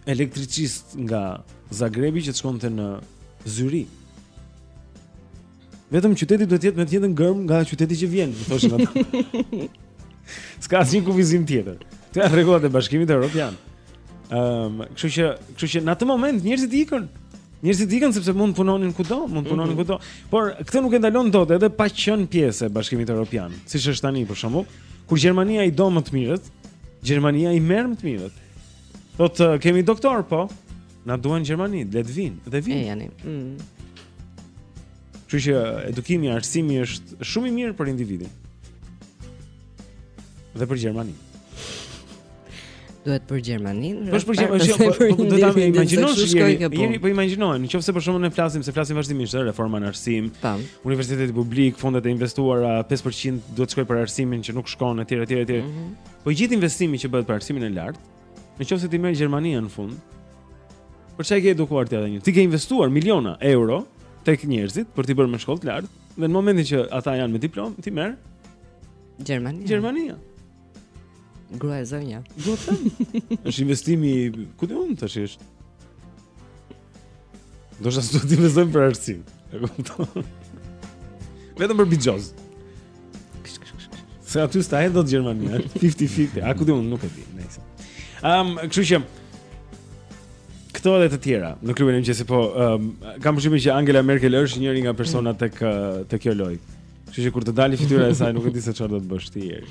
elektricist nga Zagrebi që të shkonte në Zyri. Vetëm qyteti duhet të jetë me të njëjtën germë nga qyteti që vjen, më thoshin ata. S'ka asnjë kufizim tjetër. Këto janë rregullat e Bashkimit Evropian. Ehm, um, kështu që, kështu që në atë moment njerëzit ikën. Njerëzit ikën sepse mund të punonin kudo, mund të punonin mm -hmm. kudo. Por këtë nuk e ndalon dot edhe pa qenë pjesë e Bashkimit Evropian, siç është tani për shembull, kur Gjermania i do më të mirët, Gjermania i merr më të mirët. Thotë kemi doktorë, po. Na duan Gjermani, le të vinë, dhe vinë. E janë. Mm. Kështu që edukimi, arsimi është shumë i mirë për individin. Dhe për Gjermani. Duhet për Gjermaninë. Po për Gjermaninë, po, po, po do ta imagjinosh shko këtu. Jeni po imagjinojmë, nëse për shkak se ne flasim, se flasim vazhdimisht për reformën e arsimit. Universiteti publik, fondet e investuara 5% duhet të shkojë për arsimin që nuk shkon etj etj etj. Mhm. Po gjithë investimi që bëhet për arsimin e lartë, Në qoftë se t'i merr Gjermania në fund Për ça i ke edukuar ti ata Ti ke investuar miliona euro Tek njerëzit për t'i bërë me shkollë të lartë Dhe në momentin që ata janë me diplomë T'i merr Gjermania Gjermania Grua e zonja Grua të është investimi Ku di unë ç'është Do shasë të t'i investojmë për arsim E këmë Vetëm për bigjoz Se aty s'ta do Gjermania 50-50 A ku di unë nuk e di Nejse um, Kështu që Këto edhe të tjera Në klubin e mëngjesit po um, Kam përshtypjen që Angela Merkel është njëri nga personat te, te kjo lojë Kështu që kur të dali fytyra e saj Nuk e di se çfarë do të bësh ti Jeri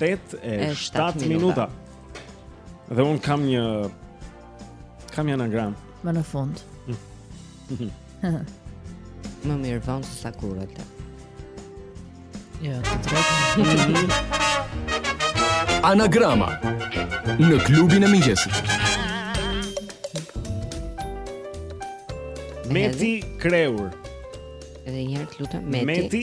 8 e 7 minuta. Dhe unë kam një kam një anagram. Më në fund. Më mirë vonë se sa kurrë atë. Ja, të drejtë. Anagrama në klubin e mëngjesit. Meti Kreur. Edhe një herë të lutem Meti. Meti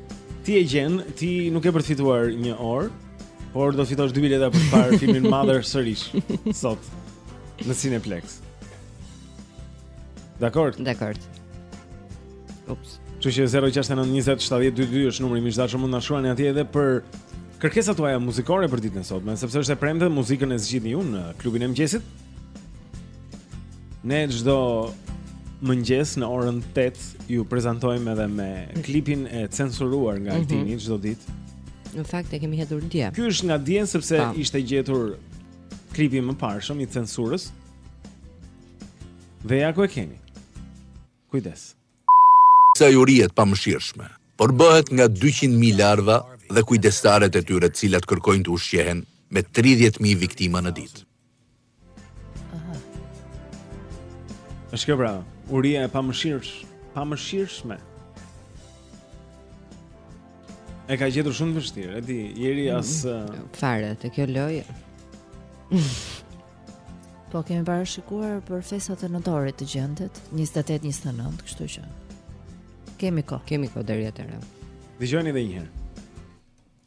Ti e gjen, ti nuk ke për të fituar një orë, por do fitosh dy bileta për të parë filmin Mother sërish sot në Cineplex. Dakord. Dakord. Ups. Që që 069-2722 është numri, miq të dashur, mund na shkruani atje edhe për kërkesat tuaja muzikore për ditën e sotme, sepse është e premte muzikën e zgjidhni ju në klubin e mëngjesit. Ne çdo mëngjes në orën 8 ju prezantojmë edhe me klipin e censuruar nga mhm. Altini mm -hmm. çdo ditë. Në fakt e kemi hedhur dje. Ky është nga dje sepse pa. Po. ishte gjetur klipi i mëparshëm i censurës. Dhe ja ku e keni. Kujdes. Saj uri e pamëshirshme, por bëhet nga 200.000 larva dhe kujdestaret e tyre të cilat kërkojnë të ushqehen me 30.000 viktima në ditë. Aha. Është kjo pra, uria e pamëshirsh, pamëshirshme. E ka gjetur si shumë të vështirë, e di, jeri mm, as... Mm, fare, te kjo lojë. po, kemi parashikuar për festat e nëntorit të gjendet, 28-29, kështu që... Kemi kohë. Kemi kohë, deri atëherë. Dëgjoni dhe njëherë.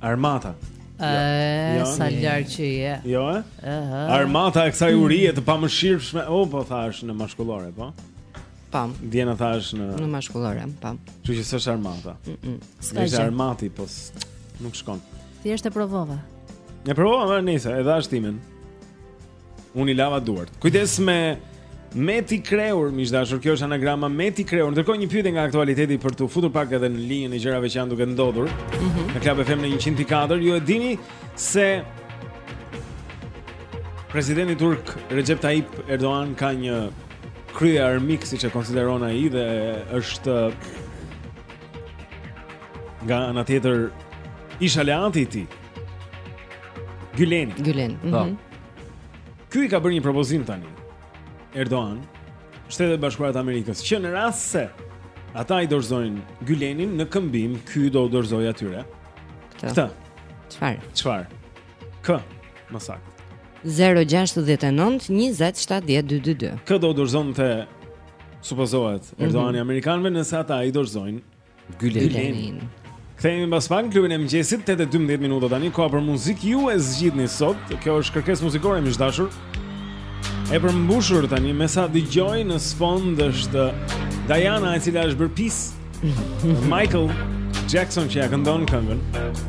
Armata. Ëh, jo, sa larg që je. Jo, ëh. Eh? Armata e kësaj urie të pamëshirshme. O, po thashë në mashkullore, po. Pam. Dje e thashë në në mashkullore, pam. Kështu që s'është armata. S'ka gjë. armati, po nuk shkon. Thjesht e provova. E provova mënjanë e dhashë timen. Unë i lava duart. Kujdes me Meti Krehur, miq të dashur, kjo është anagrama Meti Krehur. Ndërkohë një pyetje nga aktualiteti për t'u futur pak edhe në linjën e gjërave që janë duke ndodhur. Mm -hmm. Në Club FM në 104, ju e dini se presidenti turk Recep Tayyip Erdogan ka një kryearmik siç e konsideron ai dhe është nga ana tjetër ish-aleati i tij. Gylen. Gylen. Mm -hmm. Ky i ka bërë një propozim tani. Erdogan, Shtetet e Bashkuara të Amerikës, që në rast se ata i dorëzojnë Gylenin në këmbim, ky do u dorëzojë atyre. Këtë. Çfarë? Çfarë? Kë. Më saktë. 0-6-9-20-7-2-2-2 Kë do u dorëzonte supozohet mhm. Erdogani mm -hmm. amerikanëve nëse ata i dorëzojnë Gylenin. Kthehemi mbas pak në klubin e mëngjesit 8:12 minuta tani koha për muzikë ju e zgjidhni sot. Kjo është kërkesë muzikore miq të dashur. E përmbushur tani me sa dëgjoj në sfond është Diana e cila është bërë pis. Michael Jackson që ia këndon këngën.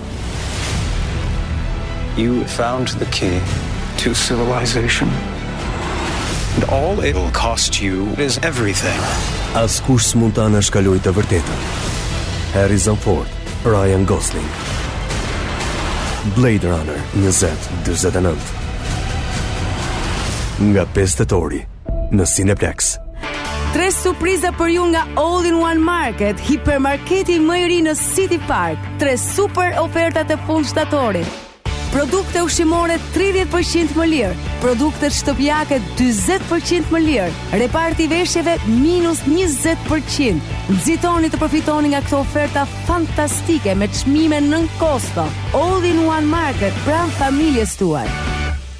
You found the key to civilization. And all it will cost you is everything. Askush s'mund ta anashkaloj të vërtetën. Harrison Ford, Ryan Gosling. Blade Runner 2049. Nga 5 tetori. në Cineplex. Tre surpriza për ju nga All in One Market, hipermarketi më i ri në City Park. Tre superofertat e fundshtatorit. Produkte ushqimore 30% më lirë, produkte shtëpiake 40% më lirë, reparti i veshjeve minus 20%. Nxitoni të përfitoni nga këto oferta fantastike me çmime nën kosto. All in One Market pranë familjes tuaj.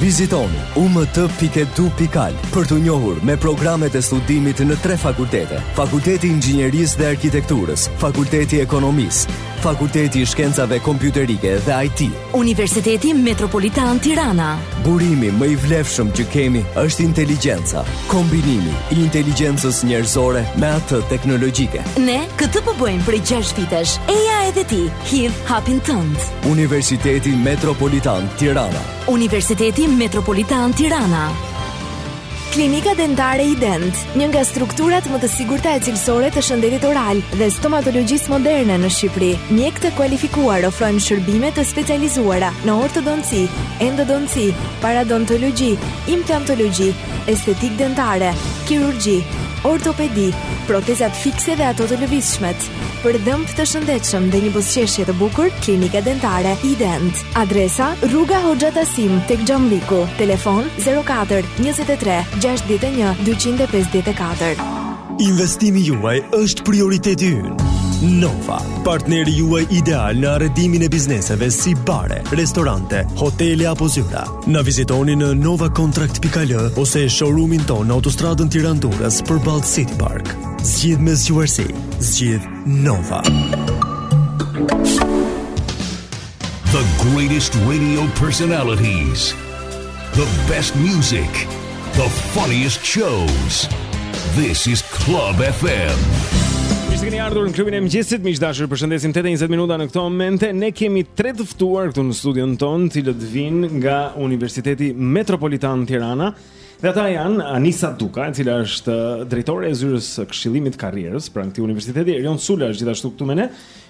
Vizitoni umt.edu.al për t'u njohur me programet e studimit në tre fakultete: Fakulteti i Inxhinierisë dhe Arkitekturës, Fakulteti i Ekonomisë, Fakulteti i Shkencave Kompjuterike dhe IT. Universiteti Metropolitan Tirana. Burimi më i vlefshëm që kemi është inteligjenca, kombinimi i inteligjencës njerëzore me atë teknologjike. Ne këtë po bëjmë prej 6 vitesh. Eja edhe ti, hidh hapin tënd. Universiteti Metropolitan Tirana. Universiteti Metropolitan Tirana Klinika Dentare Ident, një nga strukturat më të sigurta e cilësore të shëndetit oral dhe stomatologjisë moderne në Shqipëri. Mjekë të kualifikuar ofrojnë shërbime të specializuara në ortodonci, endodonci, paradontologji, implantologji, estetikë dentare, kirurgji, ortopedi, protezat fikse dhe ato të lëvizshmet. Për dhëmbë të shëndetshëm dhe një buzëqeshje të bukur, Klinika Dentare Ident. Adresa, rruga Hoxha Tasim, tek Xhamlliku. Telefon 04 23 61 254. Investimi juaj është prioriteti ynë. Nova, partneri juaj ideal në arredimin e bizneseve si bare, restorante, hotele apo zyra. Na vizitoni në novacontract.al ose showroomin tonë në autostradën Tiranë-Durrës përballë City Park. Zgjidh me zgjuarsi, zgjidh Nova. The greatest radio personalities The best music The funniest shows This is Club FM Mirë se keni ardhur në klubin e mëngjesit Miq të dashur përshëndesim 8.20 minuta në këto momente Ne kemi tre të ftuar këtu në studion tonë të cilët vijnë nga Universiteti Metropolitan Tirana Dhe ata janë Anisa Duka, e cila është drejtore e zyrës së Këshillimit të Karrierës pranë këtij universiteti, Erion Sula është gjithashtu këtu me ne,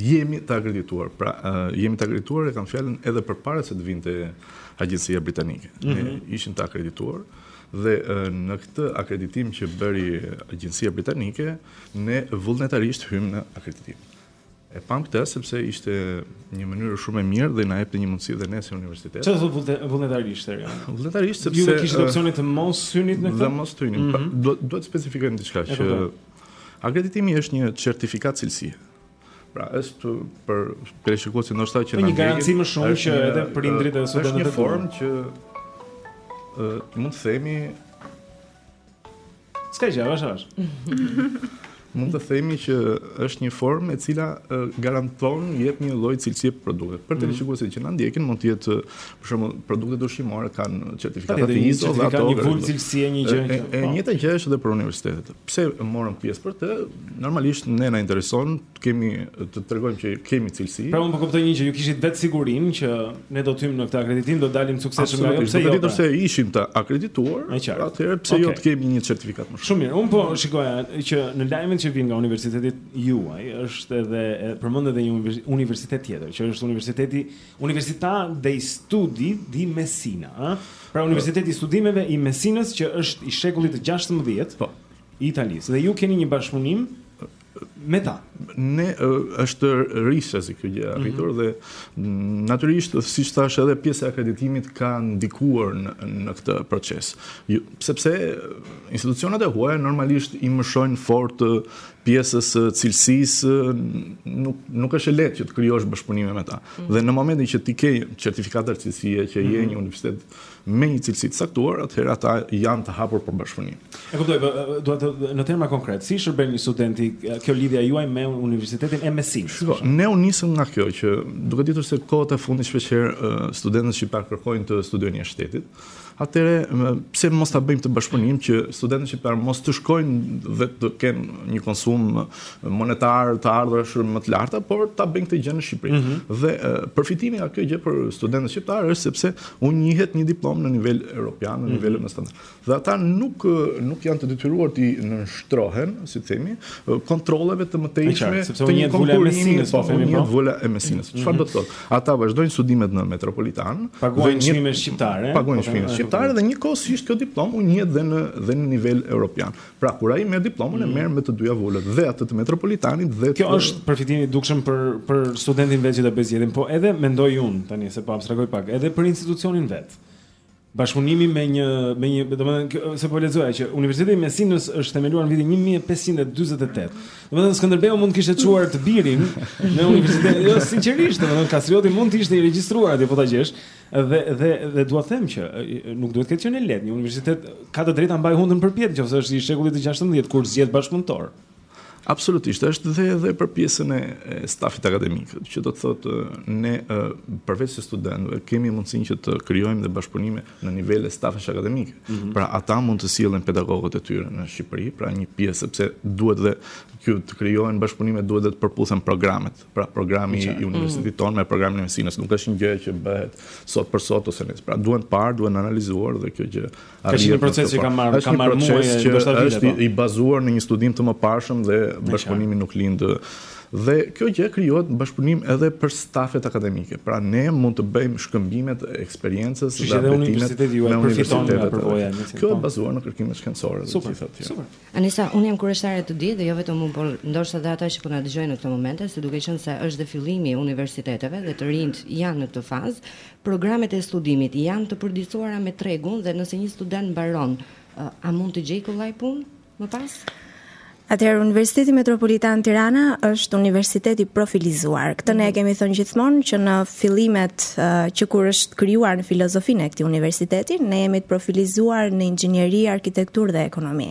Jemi të akredituar. Pra, jemi të akredituar e kam fjalën edhe përpara se të vinte agjencia britanike. Ne mhm. ishim të akredituar dhe në këtë akreditim që bëri agjencia britanike, ne vullnetarisht hymë në akreditim. E pamë këtë sepse ishte një mënyrë shumë e mirë dhe na jepte një mundësi dhe ne si universitet. Çfarë do të thotë vullnetarisht ajo? Vullnetarisht sepse ju kishit opsionin të mos hynit në këtë. Të mos hynim. Mm -hmm. Duhet të specifikojmë diçka që Akreditimi është një certifikatë cilësie. Pra, është për për shikuesit ndoshta që na ndjekin. Një garanci më shumë që edhe prindrit e studentëve. Është një formë që ë mund të themi S'ka gjë, vazhdo vazhdo. Mund të themi që është një formë e cila garanton jep një lloj cilësie për produktet. Për tele mhm. shikuesit që na ndjekin, mund të jetë për shembull, produktet ushqimore kanë certifikata të ISO dhe ato. Kanë një vulë cilësie një gjë që. E njëjta gjë është edhe për universitetet. Pse morëm pjesë për të? Normalisht ne na intereson të kemi të tregojmë që kemi cilësi. Pra unë po kuptoj një gjë, ju kishit vetë sigurinë që ne do të hyjmë në këtë akreditim, do dalim suksesshëm nga ajo pse jo. Vetëm se ishim të akredituar, atëherë pse jo të kemi një certifikat më shumë. Shumë mirë. Unë po shikoja që në lajmin që vjen nga universiteti juaj është edhe përmend edhe një universitet tjetër, që është Universiteti Università degli Studi di Messina, ë? Pra Universiteti i Studimeve i Messinës që është i shekullit të 16 po. i Italisë dhe ju keni një bashkëpunim me ta. Ne është rishës i kjo gjë arritur mm -hmm. dhe mm, natyrisht siç thash edhe pjesa e akreditimit ka ndikuar në, në këtë proces. Ju, sepse institucionet e huaja normalisht i mëshojnë fort pjesës së cilësisë nuk nuk është e lehtë që të krijosh bashkëpunime me ta. Mm. Dhe në momentin që ti ke certifikatë cilësie që je mm. një universitet me një cilësi të caktuar, atëherë ata janë të hapur për bashkëpunim. E kuptoj, po, do të në terma konkret, si shërben një studenti kjo lidhja juaj me Universitetin e Mesinës? Shiko, ne u nisëm nga kjo që duke ditur se kohët e fundit shpeshherë studentët shqiptarë kërkojnë të studiojnë jashtë shtetit. Atëre, pse mos ta bëjmë këtë bashkëpunim që studentët shqiptarë mos të shkojnë dhe të kenë një konsum monetar të ardhurash më të larta, por ta bëjnë këtë gjë në Shqipëri. Mm -hmm. Dhe përfitimi nga kjo gjë për studentët shqiptarë është sepse u njihet një diplomë në nivel europian, në mhm. nivel mm -hmm. standard. Dhe ata nuk nuk janë të detyruar të nënshtrohen, si të themi, kontrolleve të mëtejshme të një konkurrimi, po, një vula e Mesinës. Çfarë mhm. do të thotë? Ata vazhdojnë studimet në Metropolitan. Paguajnë me çmime shqiptare. Paguajnë çmime shqiptare dhe njëkohësisht kjo diplomë u njihet dhe në, dhe në nivel europian. Pra, kur ai merr diplomën mm. e merr me të dyja vulat dhe atë të Metropolitanit dhe Kjo të... është përfitimi i dukshëm për, për studentin vetë që të bëjë zgjedhjen, po edhe mendoj unë tani, se po abstrakoj pak, edhe për institucionin vetë. Bashkëpunimi me një me një, domethënë se po lexoja që Universiteti i Mesinës është themeluar në vitin 1548. Domethënë Skënderbeu mund të kishte çuar të birin në universitet. Jo sinqerisht, domethënë Kastrioti mund të ishte i regjistruar atje po ta gjesh. Dhe dhe dhe dua të them që nuk duhet të ketë qenë e lehtë. Një universitet ka të drejtë ta mbajë hundën përpjetë nëse është i shekullit të 16 kur zgjedh bashkëpunëtor. Absolutisht, është dhe edhe për pjesën e stafit akademik, që do të thotë ne përveç se studentëve kemi mundësinë që të krijojmë dhe bashkëpunime në nivele stafesh akademike. Mm -hmm. Pra ata mund të sjellin pedagogët e tyre në Shqipëri, pra një pjesë sepse duhet dhe kjo të krijohen bashkëpunime duhet dhe të përputhen programet. Pra programi i mhm. universitetit tonë me programin e Mesinës nuk është një gjë që bëhet sot për sot ose nesër. Pra duhen parë, duhen analizuar dhe kjo gjë Është një proces që ka marrë ka marrë muaj, ndoshta vite. Është po. i bazuar në një studim të mëparshëm dhe bashkëpunimi nuk lind Dhe kjo gjë krijohet në bashkëpunim edhe për stafet akademike. Pra ne mund të bëjmë shkëmbime të eksperiencës dhe betimet me universitetet juaj përfiton nga përvoja e Kjo është po. bazuar në kërkime shkencore dhe gjitha të tjera. Anisa, unë jam kurioztare të di dhe jo vetëm unë, por ndoshta edhe ata që po na dëgjojnë në këtë moment, se duke qenë se është dhe fillimi i universiteteve dhe të rinjtë janë në këtë fazë, Programet e studimit janë të përditësuara me tregun dhe nëse një student mbaron, a mund të gjejë kollaj punë më pas? Atëherë Universiteti Metropolitan Tirana është universitet i profilizuar. Këtë ne e mhm. kemi thënë gjithmonë që në fillimet që kur është krijuar në filozofinë e këtij universiteti, ne jemi të profilizuar në inxhinieri, arkitekturë dhe ekonomi.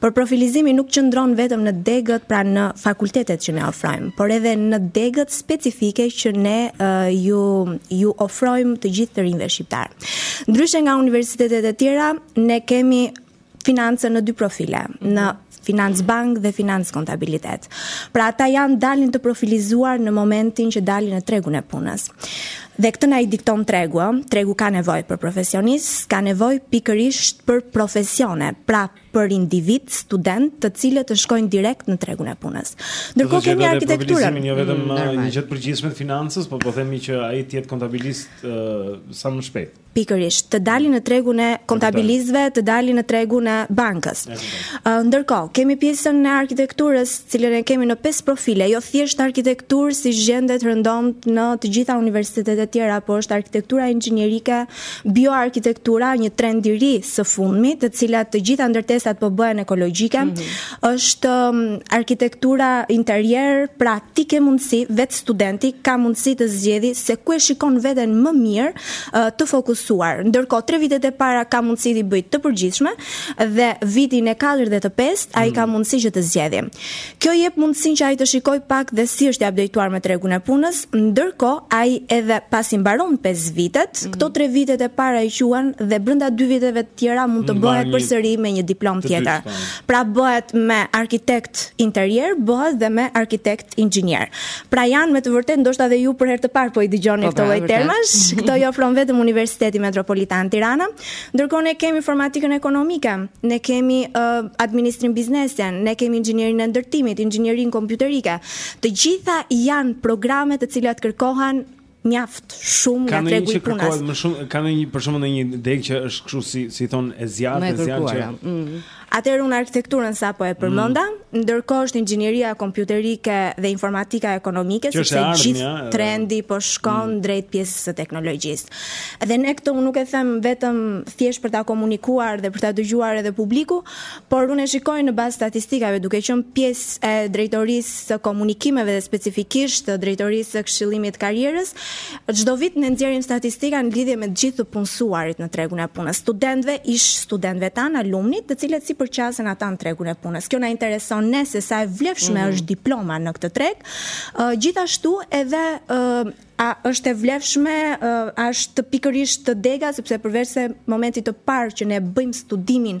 Por profilizimi nuk qëndron vetëm në degët, pra në fakultetet që ne ofrojmë, por edhe në degët specifike që ne uh, ju ju ofrojmë të gjithë të rinjve shqiptarë. Ndryshe nga universitetet e tjera, ne kemi financë në dy profile, në Financë Bankë dhe Financë Kontabilitet. Pra ata janë dalin të profilizuar në momentin që dalin në tregun e punës. Dhe këtë na i dikton tregu, tregu ka nevojë për profesionistë, ka nevojë pikërisht për profesione, pra për individë, studentë, të cilët të shkojnë direkt në tregun e punës. Ndërkohë kemi arkitekturën, jo vetëm mm, uh, një gjë të përgjithshme të financës, por po themi që ai të jetë kontabilist uh, sa më shpejt. Pikërisht, të dalin në tregun e kontabilistëve, të dalin në tregun e bankës. Uh, ndërkohë, kemi pjesën e arkitekturës, të cilën e kemi në pesë profile, jo thjesht arkitekturë siç gjendet rëndom në të gjitha universitetet e tjera, por është arkitektura inxhinierike Bioarkitektura, një trend i ri së fundmi, të cilat të gjitha ndërtesat po bëhen ekologjike, mm -hmm. është um, arkitektura interier, pra ti ke mundësi, vetë studenti ka mundësi të zgjedhi se ku e shikon veten më mirë uh, të fokusuar. Ndërkohë, tre vitet e para ka mundësi t'i bëjë të përgjithshme dhe vitin e katërt dhe të pestë ai ka mhm. mundësi që të zgjedhi. Kjo jep mundësinë që ai të shikojë pak dhe si është i update-uar me tregun e punës, ndërkohë ai edhe pasi mbaron pesë vitet, mm. këto tre vitet e para i quhen dhe brenda dy viteve të tjera mund të bëhet një... përsëri me një diplomë tjetër. Po. Pra bëhet me arkitekt interier, bëhet dhe me arkitekt inxhinier. Pra janë me të vërtetë ndoshta dhe ju për herë të parë po i dëgjoni po, këto lloj termash, këto i ofron vetëm Universiteti Metropolitan Tirana. Ndërkohë ne kemi informatikën ekonomike, ne kemi uh, administrim biznesin, ne kemi inxhinierinë e ndërtimit, inxhinierinë kompjuterike. Të gjitha janë programe të cilat kërkohen mjaft shumë nga tregu i punës. Ka një që kërkohet më shumë, ka një për shkakun e një degë që është kështu si si thonë e zjarrtë, e zjarrtë që. Mm. Atëherë unë arkitekturën sapo e përmenda, mm. ndërkohë është inxhinieria kompjuterike dhe informatika ekonomike, sepse gjithë trendi po shkon mm. drejt pjesës së teknologjisë. Dhe ne këtë unë nuk e them vetëm thjesht për ta komunikuar dhe për ta dëgjuar edhe publiku, por unë e shikoj në bazë statistikave duke qenë pjesë e drejtorisë së komunikimeve dhe specifikisht të drejtorisë së këshillimit të karrierës, Çdo vit ne nxjerrim statistika në lidhje me të gjithë të punësuarit në tregun e punës, studentëve, ish-studentëve tanë, alumnit, të cilët si përqasen ata në tregun e punës. Kjo na intereson ne se sa e vlefshme mm -hmm. është diploma në këtë treg. Uh, gjithashtu edhe uh, a është e vlefshme, a është pikërisht dega, sepse përveçse momentit të parë që ne bëjmë studimin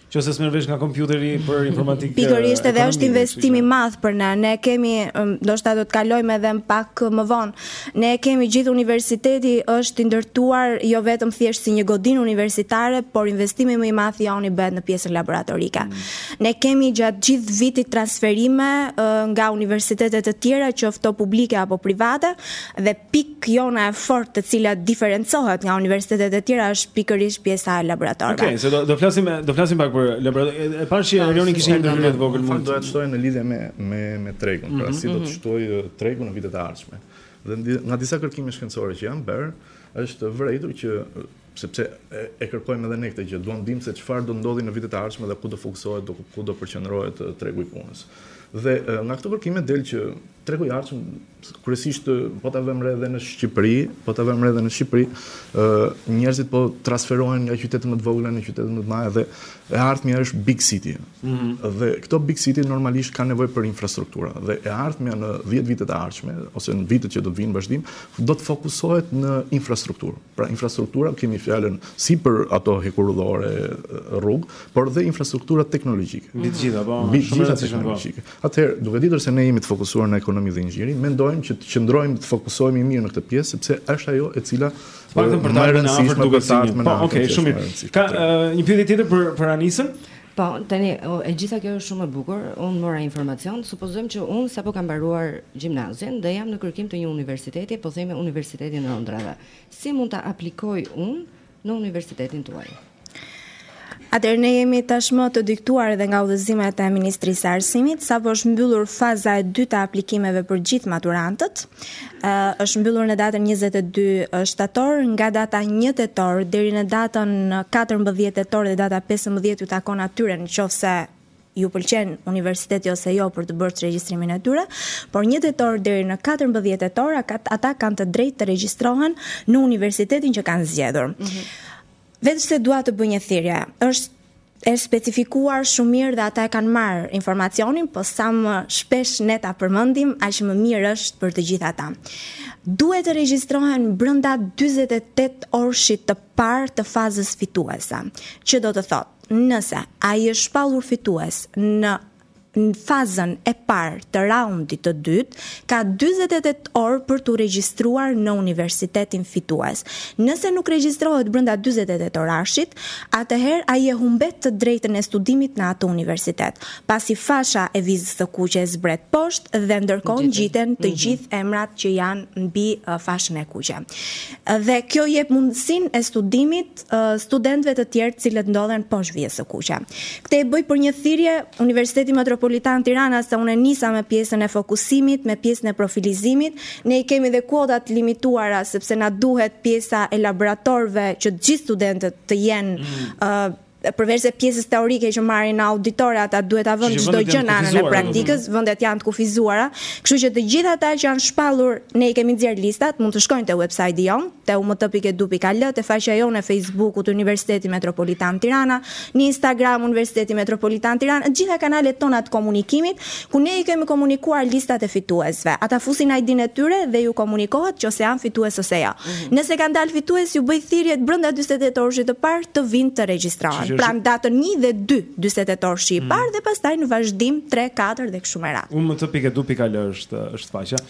Ose s'merr vesh nga kompjuteri për informatikë. Pikërisht edhe është investim i madh për ne. Ne kemi, ndoshta do të kalojmë edhe pak më vonë. Ne kemi gjithë universiteti është i ndërtuar jo vetëm thjesht si një godinë universitare, por investimi më i madh i joni bëhet në pjesën laboratorike. Mm. Ne kemi gjatë gjithë vitit transferime nga universitete të tjera, qoftë publike apo private, dhe pik jona e fortë e cila diferencohet nga universitetet e tjera është pikërisht pjesa e laboratorëve. Okej, okay, se do do flasim do flasim pak për laboratorët. E pashë që Erioni kishte një ndërhyrje të vogël mund. Do të shtoja në lidhje me me me tregun, mm -hmm. pra mhm, si do të mhm. shkojë tregu në vitet e ardhshme. Dhe nga disa kërkime shkencore që janë bërë, është vërejtur që Sepse e kërkojmë edhe ne këtë gjë, duam të dimë se çfarë do të ndodhë në vitet e ardhshme dhe ku do fokusohet, ku do përqendrohet tregu i punës. Dhe nga këto kërkime del që tregu i ardhshëm kryesisht po ta vëmë re edhe në Shqipëri, po ta vëmë re edhe në Shqipëri, ë njerëzit po transferohen nga qytete më të vogla në qytete më të mëdha dhe e ardhmja është big city. Mm -hmm. Dhe këto big city normalisht kanë nevojë për infrastruktura dhe e ardhmja në 10 vitet e ardhshme ose në vitet që do të vinë në vazhdim do të fokusohet në infrastrukturë. Pra infrastruktura, kemi fjalën si për ato hekurudhore rrugë, por dhe infrastruktura teknologjike. Mbi të gjitha, po, mbi të gjitha teknologjike. Atëherë, duke ditur se ne jemi të fokusuar në ekonomi dhe inxhinieri, mendojmë që të qëndrojmë të fokusohemi mirë në këtë pjesë, sepse është ajo e cila më e rëndësishme për ta. Po, okay, shumë mirë. Kam një pyetje tjetër për për Anisën. Po, tani e gjitha kjo është shumë e bukur. Unë mora informacion, supozojmë që unë sapo kam mbaruar gjimnazin dhe jam në kërkim të një universiteti, po themi Universitetin e Ëndrrave. Si mund të aplikoj unë në universitetin tuaj? Atëherë ne jemi tashmë të diktuar edhe nga udhëzimet e Ministrisë së Arsimit, sapo është mbyllur faza e dytë e aplikimeve për gjithë maturantët. Uh, është mbyllur në datën 22 shtator, nga data 1 tetor deri në datën 14 tetor dhe data 15 ju takon atyre në qoftë se ju pëlqen universiteti ose jo për të bërë regjistrimin e tyre, por 1 tetor deri në 14 tetor ata kanë të drejtë të regjistrohen në universitetin që kanë zgjedhur. Mm -hmm. Vetëm se dua të bëj një thirrje. Është e specifikuar shumë mirë dhe ata e kanë marrë informacionin, po sa më shpesh ne ta përmendim, aq më mirë është për të gjithë ata. Duhet të regjistrohen brenda 48 orëshit të parë të fazës fituese, që do të thotë, nëse ai është shpallur fitues në në fazën e parë të raundit të dytë, ka dyzet e tetë orë për t'u regjistruar në universitetin fitues. Nëse nuk regjistrohet brenda dyzet e tetë orëshit, atëherë ai e humbet të drejtën e studimit në atë universitet, pasi fasha e vizës së kuqe zbret poshtë dhe ndërkohë ngjiten të gjithë emrat që janë mbi fashën e kuqe. Dhe kjo jep mundësinë e studimit studentëve të tjerë të cilët ndodhen poshtë vizës së kuqe. Këtë e bëj për një thirrje Universiteti Metropolitan Tirana se unë nisa me pjesën e fokusimit, me pjesën e profilizimit. Ne i kemi dhe kuota të limituara sepse na duhet pjesa e laboratorëve që të gjithë studentët të jenë mm. uh, përveçse pjesës teorike që marrin në auditore, ata duhet ta vënë çdo gjë në anën e praktikës, vendet janë të kufizuara. Kështu që të gjithë ata që janë shpallur, ne i kemi nxjerr listat, mund të shkojnë te website-i jonë. Te umt pikë edu pikë al te faqja jonë e Fejsbukut Universiteti Metropolitan Tirana, në Instagram Universiteti Metropolitan Tirana, të gjitha kanalet tona të komunikimit, ku ne i kemi komunikuar listat e fituesve. Ata fusin ID-në e tyre dhe ju komunikohet që ose janë fitues ose jo. Nëse kanë dalë fitues, ju bëj thirrje brenda dyzet e tetë orëshit të parë të vinë të regjistrohen. Kështu që Pra në datën një dhe dy, dyzet e tetë orëshi i parë dhe pastaj në vazhdim tre, katër dhe kështu me radhë. Umt pikë edu pikë al është është faqja.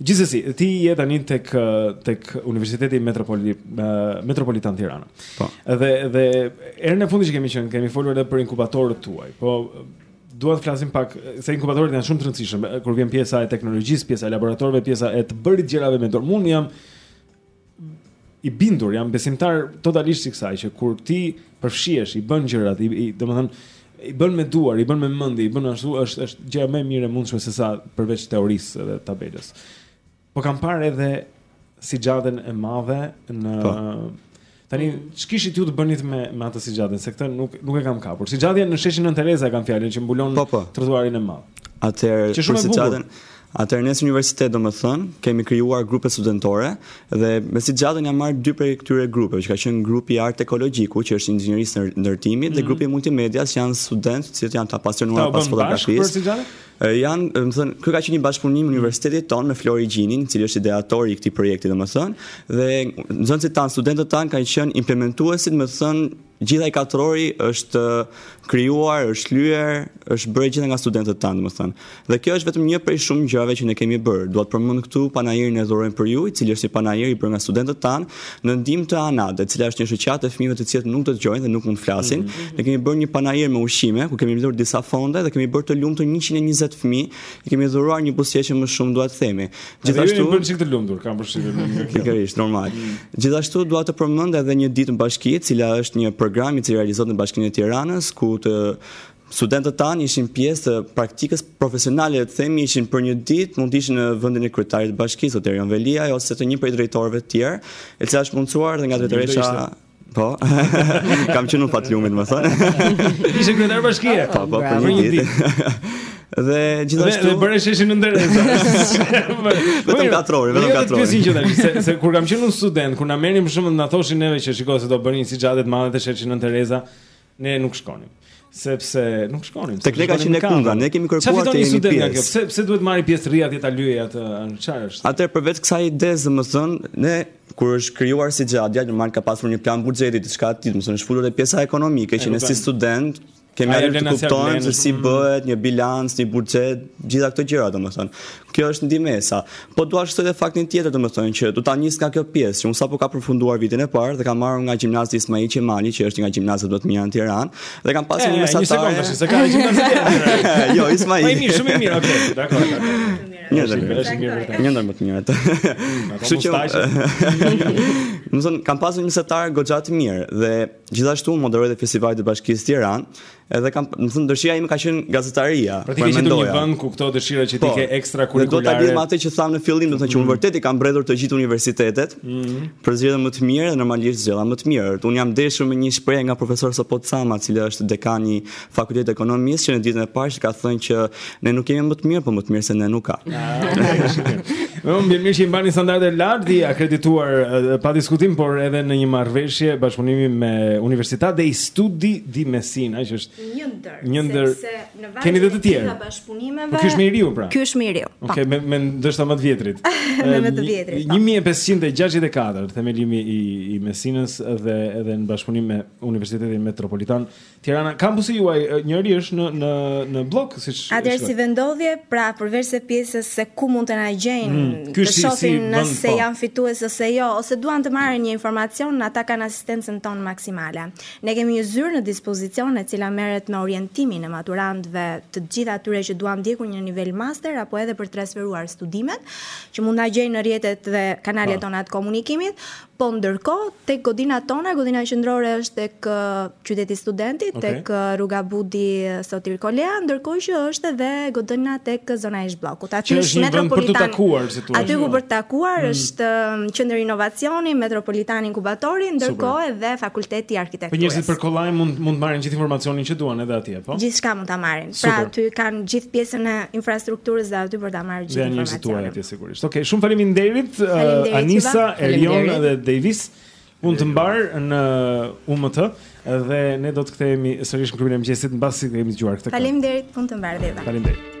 Gjithsesi, ti je tani tek tek Universiteti Metropoli, Metropolitan Tirana. Po. Dhe dhe herën e fundit që kemi qenë, kemi folur edhe për inkubatorët tuaj. Po dua të flasim pak se inkubatorët janë shumë të rëndësishëm kur vjen pjesa e teknologjisë, pjesa e laboratorëve, pjesa e të bërit gjërave me dorë. Unë jam i bindur, jam besimtar totalisht i kësaj që kur ti përfshihesh, i bën gjërat, i, i domethënë i bën me duar, i bën me mendje, i bën ashtu, është është gjëja më e mirë e mundshme se sa përveç teorisë dhe tabelës. Po kam parë edhe sixhaden e madhe në po. Tani ç'kishit ju të bënit me me atë sixhaden, se këtë nuk nuk e kam kapur. Sixhadja në sheshin Nënë Tereza e kam fjalën që mbulon po, po. trotuarin e madh. Atëherë për sixhaden Atëherë ne si universitet domethënë kemi krijuar grupe studentore dhe me sixhaden janë marrë dy prej këtyre grupeve, që ka qenë grupi art ekologjik që është inxhinierisë së ndërtimit mm. dhe mhm. grupi multimedia që janë studentë që janë të apasionuar pas fotografisë. Janë, domethënë, ky ka qenë një bashkëpunim i universitetit tonë me Flori Gjinin, i cili është ideator i këtij projekti domethënë, dhe nxënësit tanë, studentët tanë kanë qenë implementuesit, domethënë, Gjithë ai katrori është krijuar, është lyer, është bërë gjithë nga studentët tanë, domethënë. Dhe kjo është vetëm një prej shumë gjërave që ne kemi bërë. Dua të përmend këtu panairin e dhurojmë për ju, i cili është një panair i bërë nga studentët tanë, në ndihmë të ANAD, e cila është një shoqatë e fëmijëve të cilët nuk dëgjojnë dhe nuk mund të flasin. Mm -hmm. Ne kemi bërë një panair me ushqime, ku kemi mbledhur disa fonde dhe kemi bërë të lumtur 120 fëmijë, i kemi dhuruar një buzëqeshje më shumë do të themi. Gjithashtu ju bën një çik të lumtur, kam përshtypjen me këtë. Pikërisht, normal. Gjithashtu dua të përmend edhe një ditë në bashki, e cila është një program i cili realizohet në Bashkinë e Tiranës, ku studentët tanë ishin pjesë të praktikës profesionale, të themi ishin për një ditë, mund të ishin në vendin e kryetarit të bashkisë, zotit Erion Veliaj ose të një prej drejtorëve të tjerë, e cila është mundësuar edhe nga drejtoresha Po. Kam qenë në fatlumët, domethënë. Ishe kryetar bashkie. Po, po, për një ditë. Dhe gjithashtu dhe, bëre sheshin Nënë Tereza. Vetëm katrori, vetëm katrori. Kjo është gjë se se kur kam qenë unë student, kur na merrnin për shembull na thoshin neve që shiko se do bënim si xhade të madhe te sheshi Nënë Tereza. Ne nuk shkonim. Sepse nuk shkonim. Tek ne ka qenë e kundërta, ne kemi kërkuar të jemi pjesë. Pse pse duhet marrë pjesë rinia, ti ta lyejë atë çfarë është? Atëherë përveç kësaj idesë, domethënë, ne kur është krijuar si xhaja, normal ka pasur një plan buxheti diçka të tillë, domethënë është futur dhe pjesa ekonomike që ne si studentë kemi arritur të kuptojmë se si bëhet një bilanc, një buxhet, gjitha këto gjëra domethënë. Kjo është ndihmesa. Po dua të shtoj dhe faktin tjetër, domethënë që do ta nis nga kjo pjesë, që unë sapo kam përfunduar vitin e parë dhe kam mbaruar nga gjimnazi Ismail Qemali, që është një nga gjimnazet më të mirë në Tiranë, dhe kam pasur një mesatare. Një sekondë tash, se ka një gjimnaz tjetër. Jo, Ismail. Po i mirë, shumë i mirë, okay, dakor. Një ndër më të mirët. Një ndër më të mirët. Kështu që domethënë, kam pasur një mesatare goxha të mirë dhe gjithashtu moderoj dhe festivalet e Bashkisë Tiranë Edhe kam, domethënë, dëshira ime ka qenë gazetaria. Pra ti kërkoje një vend ku këto dëshira që ti po, ke ekstra kurrikulare. Dua ta lidh me atë që thamë në fillim, domethënë që unë mm. vërtet i kam bredhur të gjithë universitetet mm. për zgjedhjen më të mirë dhe normalisht zgjodha më të mirët. Unë jam ndeshur me një shprehje nga profesor Sopot Cama, i cili është dekani i Fakultetit të Ekonomisë që në ditën e parë ka thënë që Ne nuk jemi më të mirët, po më të mirë se ne nuk ka. Më vjen mirë që i mbani standardet lart, i akredituar pa diskutim, por edhe në një marrëveshje bashkëpunimi me Università degli Studi di Messina, që është një ndër, një ndër, se, se në vazhdim keni dhe të tjerë. Bashkëpunimeve, po ky është më i riu, pra. Ky është më i riu. Po. Oke, okay, me, me ndoshta më të vjetrit. me më të vjetrit. 1564, po. themelimi i, i Mesinës dhe edhe në bashkëpunim me Universitetin Metropolitan, Tirana, kampusi juaj njëri është në në në Bllok, siç... Atëherë si vendodhje, pra përveç se pjesës se ku munden të na gjejnë, mm, të shohin si, nëse po. janë fitues ose jo, ose duan të marrin një informacion, ata kanë asistencën tonë maksimale. Ne kemi një zyrë në dispozicion e cila merret me orientimin e maturantëve, të të gjithë atyre që duan të ndjekin një nivel master apo edhe për të transferuar studimet, që mund të na gjejnë në rrjetet dhe kanalet po. tona të komunikimit, Po ndërkohë tek godinat tona, godina qendrore është tek qyteti studentit, okay. tek rruga Budi Sotir Kolea, ndërkohë që është edhe godina tek zona e ish-Bllokut. Aty që është metropolitan. Aty ku për të takuar mm. është um, qendër inovacioni, metropolitan inkubatori, ndërkohë edhe fakulteti i arkitekturës. Po njerëzit për kollaj mund mund të marrin gjithë informacionin që duan edhe atje, po? Gjithçka mund ta marrin. Pra aty kanë gjithë pjesën e infrastrukturës dhe aty për ta marrë gjithë informacionin. Dhe njerëzit tuaj atje sigurisht. Okay. Shumë faleminderit uh, Anisa, Erion dhe Dejvis. Punë të mbarë në UMT dhe ne do të kthehemi sërish në klubin e mëngjesit mbasi të kemi dëgjuar këtë. Faleminderit, punë të mbarë dhe ta. Faleminderit.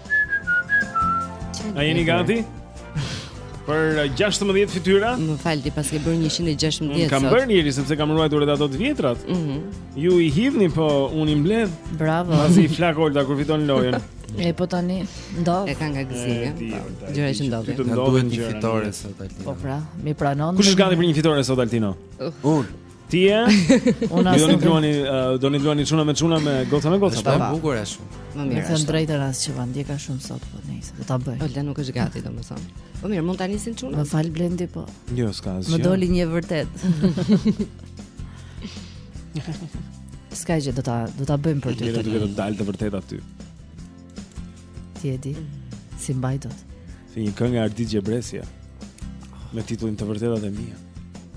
A jeni gati? Për 16 uh, fytyra? Më fal, ti paske bërë 116 Unë kam bërë njëri, sepse kam ruajtur edhe ato të vjetrat mm -hmm. Ju i hidhni, po unë i mbledh Bravo Mbasi i flak Olta, kur fiton lojen E po tani, ndodh E ka nga gëzimi Gjëra që ndodhin Na duhet një fitore sot Altino Po pra, mi pranon Kush është gati për një fitore sot altino? Unë Ti je? Unë asnjë. Do të luani, do të luani çuna me çuna e goca me goca. Është po? bukur ashtu. Më mirë. Është drejtë rast që vandi ka shumë sot po nejse, do ta bëj. Olga nuk është gati domethënë. Po mirë, mund ta nisin çuna. Më fal Blendi po. Jo, s'ka asgjë. Më doli një vërtet. S'ka gjë, do ta do ta bëjmë për ty. Do të dalë të vërtet aty. Ti e di. S'e mbaj dot. Si një këngë Ardit Gjebreas ia Me titullin të vërtetat e mia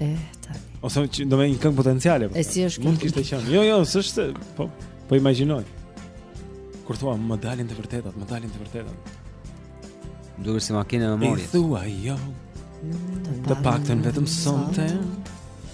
E, tani Ose domethënë një këngë potenciale po. E si është Mund kishte qenë Jo, jo, s'është Po, po imaginoj Kur thua, më dalin të vërtetat Më dalin të vërtetat Duhet si makina e memories I thua, jo Të paktën vetëm sonte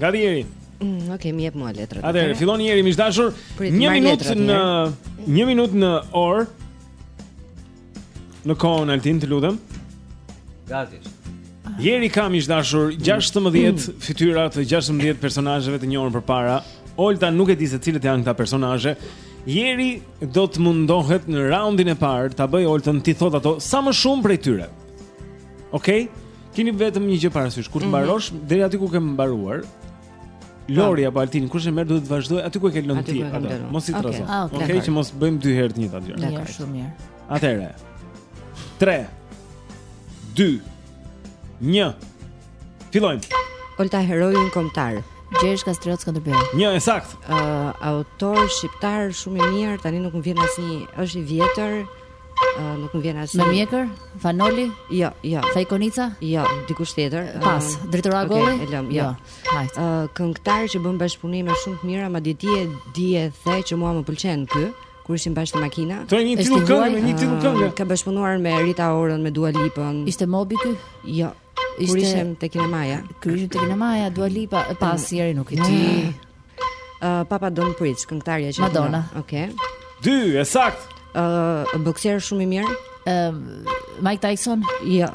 Gati Jeri. Mm, ok, mi jep mua letrën. Atëherë, fillon Jeri miq të dashur. 1 minutë në 1 minutë në orë. Në kohën Altin, të lutem. Gati. Jeri ka miq të dashur 16 mm. fytyra të 16 personazheve të njohur përpara. Olta nuk e di se cilët janë këta personazhe. Jeri do të mundohet në raundin e parë ta bëjë Oltën t'i thotë ato sa më shumë prej tyre. Okej. Okay? Keni vetëm një gjë parasysh, kur të mhm. mbarosh mm -hmm. deri aty ku ke mbaruar, Lori apo Altin, kush e merr duhet të vazhdojë aty ku e ke lënë ti. Mos i trazo. Ah, okej, okay. okay, që mos bëjmë dy herë të njëjtat gjëra. Dakor, shumë mirë. Atëre. 3 2 1 Fillojmë. Olta heroi kombëtar. Gjergj Kastriot Skënderbeu. Një e saktë. Ë uh, autor shqiptar shumë i mirë, tani nuk më vjen asnjë, është i vjetër. Uh, nuk më vjen asnjë. Me mjekër? Fanoli? Jo, jo. Faik Konica? Jo, dikush tjetër. Pas, uh, drejtor i gollit? Okay, e lëm, jo. jo. Hajt. Uh, këngëtar që bën bashkëpunime shumë të mira, madje ti e di e the që mua më pëlqen ky kur ishim bashkë në makina. Thuaj një titull kënge, me një titull kënge. Ka bashkëpunuar me Rita Orën, me Dua Lipën. Ishte Moby ky? Jo. Kur ishim te kinemaja. Kur ishim te kinemaja Dua Lipa pas, asnjërin nuk e di. Uh, Papa Don't Preach, këngëtarja që Madonna. Okej. Okay. Dy, e saktë. Ë uh, boksier shumë i mirë. Ë uh, Mike Tyson? Jo.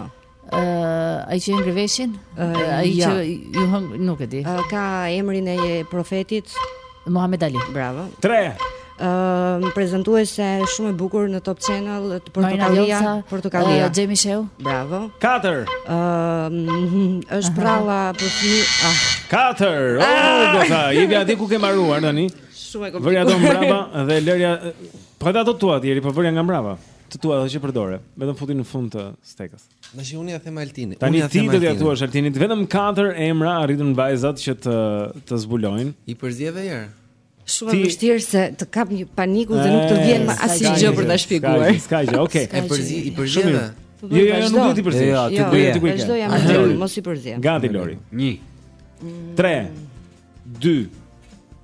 Ë uh, ai që i hëngri veshin? Ë uh, ai jo. që ju hëng nuk e di. Uh, ka emrin e profetit. Muhammed Ali. Bravo. 3. Ëm uh, prezantuese shumë e bukur në Top Channel te Portokallia, Portokallia. Uh, Xhemi Shehu. Bravo. 4. Ëm um, është përralla për fëmijë. Ah. 4. Oh, ah. do thotë, i vjen aty ku ke mbaruar tani. Shumë e komplikuar. Vëri ato mbrapa dhe lëri Po ata do tua deri, po vërja nga mbrapa. Të tuat, ato që përdore, vetëm futi në fund të stekës. Tashi unë ia them Altini. Tani ti do t'ia thuash Altinit vetëm katër emra arritën vajzat që të të zbulojnë. I përzieve një herë. Shumë e vështirë se të kap një paniku dhe nuk të vjen më asnjë gjë për ta shpjeguar. S'ka gjë, okay. I përzi, i përzieve. Jo, jo, jo, nuk duhet i përzi. Jo, ti do të kujtoj. Mos i përziej. Gati Lori. 1 3 2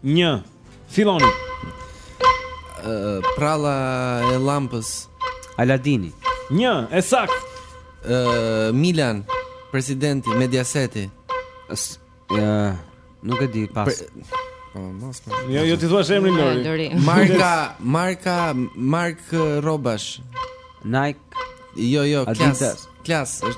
1 Filloni Përralla e llampës Aladini Një, e saktë Milan Presidenti, Mediaseti Nuk e di pas Po, mos po. Jo, jo ti thua emrin Lori. Marka, marka, markë rrobash. Nike. Jo, jo, Adidas. Klas, klas.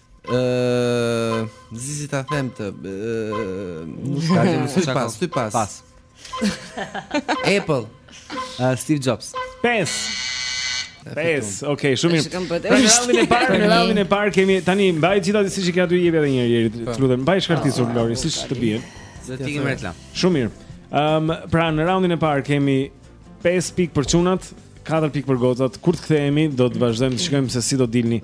Ëh, si, si ta them të, ëh, nuk ka gjë, nuk ka pas, ty pas. Pas. Apple. Uh, Steve Jobs. Pesë. Pesë. Okej, okay, shumë mirë. Pra, në raundin e parë, në raundin e parë kemi tani mbaj gjithë ato siç i ke ti, jepja edhe një herë, po. lutem, mbaj shkartisur oh, Lori, siç të bie. Do të kemi reklamë. Shumë mirë. Ëm, um, pra në raundin e parë kemi 5 pikë për çunat, 4 pikë për gocat. Kur të kthehemi, do të vazhdojmë të shikojmë se si do dilni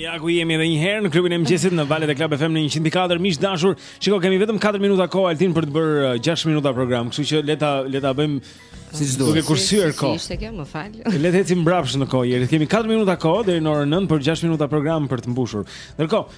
Ja ku jemi edhe një herë në klubin e mëngjesit në valët e Club FM në 100.4 miq të dashur. Shiko, kemi vetëm 4 minuta kohë Altin për të bërë 6 uh, minuta program, kështu që le ta le ta bëjmë siç duhet. Duke kursyer kohë. Si ishte kjo, më fal. Le të ecim mbrapsht në kohë. Kemi 4 minuta kohë deri në orën 9 për 6 minuta program për të mbushur. Ndërkohë,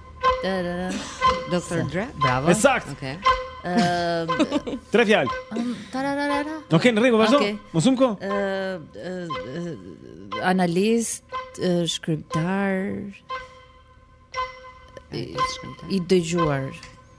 Doktor Dre, bravo. E saktë. Okej. Ëm Tre fjalë. Tararara. Okej, në rregull, vazhdo. Okej. Mos u mëko. Ë analist, ë, shkrimtar, i, i dëgjuar.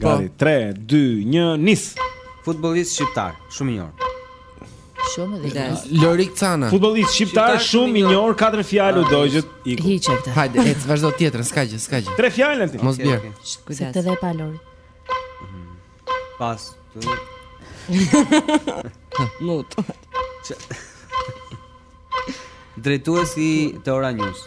Gati, 3, 2, 1, nis! Futbollist shqiptar, shumë i njohur. Shumë dhe gaz. Lorik Cana. Futbollist shqiptar shumë i njohur, katër fjalë u ah, dogjët, iku. Hiqe këtë. Hajde, ec vazhdo tjetrën, s'ka gjë, s'ka gjë. Tre fjalë Altin. Mos bjer. Kujdes. Sepse dhe pa Lori. Pas. Mut. Drejtuesi te Ora News.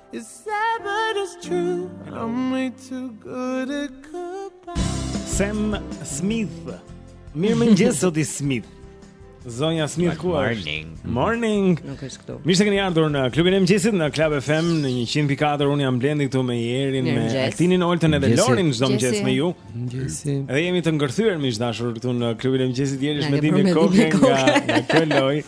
Sam Smith Mirëmëngjes zoti Smith Zonja Smith ku është? Morning Morning Nuk është këtu Mirë se keni ardhur në klubin e mëngjesit në Club FM në 100.4 Unë jam Blendi këtu me Jerin me Altinin Oltën edhe Lorin çdo mëngjes me ju Mëngjesi Edhe jemi të ngërthyer miq të dashur këtu në klubin e mëngjesit Jeri është me dhimbje koke nga kjo lojë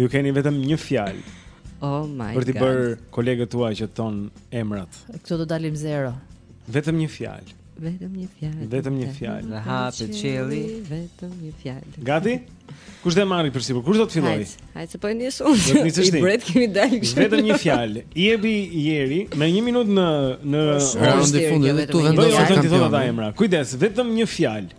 Ju keni vetëm një fjalë. Oh my god. Për t'i bërë kolegët tuaj që të thonë emrat. Këtu do dalim zero. Vetëm një fjalë. Vetëm një fjalë. Vetëm një fjalë. Dhe hapi çeli, vetëm një fjalë. Gati? Kush do ta marrë për sipër? Kush do ta fillojë? Hajde, se po e nis unë. I bret kemi dalë kështu. Vetëm një fjalë. Jepi Jeri me një minutë në në raundin e fundit. T'i vendos të thonë ata emra. Kujdes, vetëm një fjalë.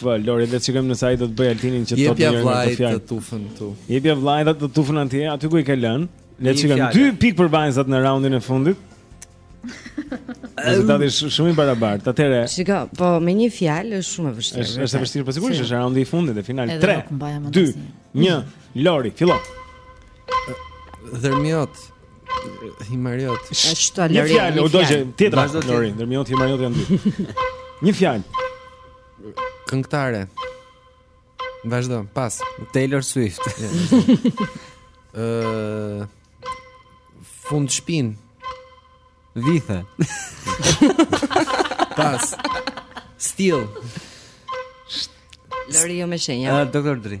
Po Lori le të shikojmë nëse ai do ta bëjë Altinin që të thotë një herë të fjalë. Jepja vllajt tët tufën këtu. Jepja vllajt tët tufën atje, aty ku i ke lënë. Le të shikojmë dy pikë për vajzat në raundin e fundit. Rezultati është shumë i barabartë. Atëherë. Shiko, po me një fjalë është shumë e vështirë. Është është e vështirë, po sigurisht është raundi i fundit e final 3. 2 1 Lori, fillo. Dhërmiot. Himariot. Është Lori. Një fjalë, u dogje tjetra. Lori, Dhërmiot, Himariot janë dy. Një fjalë. Këngëtare. Vazhdo, pas. Taylor Swift. Ëh. Fundshpinë. Vithe. pas. Still. Lori jo me shenja. Doktor Dre.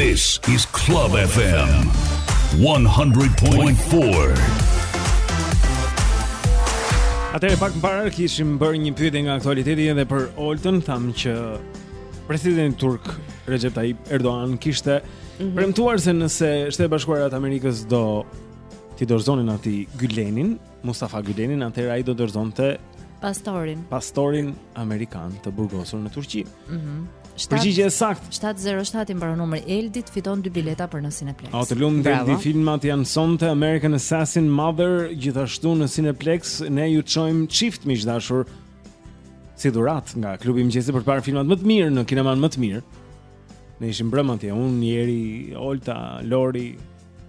This is Club FM 100.4. Atëherë pak më parë kishim bërë një pyetje nga aktualiteti edhe për Oltën, thamë që presidenti turk Recep Tayyip Erdogan kishte mm -hmm. premtuar se nëse Shtetet e Bashkuara të Amerikës do t'i dorëzonin atij Gylenin, Mustafa Gylenin, atëherë ai do dorëzonte pastorin. Pastorin amerikan të burgosur në Turqi. Mhm. Mm Përgjigje e saktë. 707 i mbaron numri Eldit, fiton dy bileta për në Cineplex. Au të lumtë Eldi, filmat janë sonte American Assassin Mother gjithashtu në Cineplex. Ne ju çojmë çift miq të dashur si dhuratë nga klubi i mëngjesit për të parë filmat më të mirë në kinemanë më të mirë. Ne ishim brëmë atje, unë, Jeri, Olta, Lori,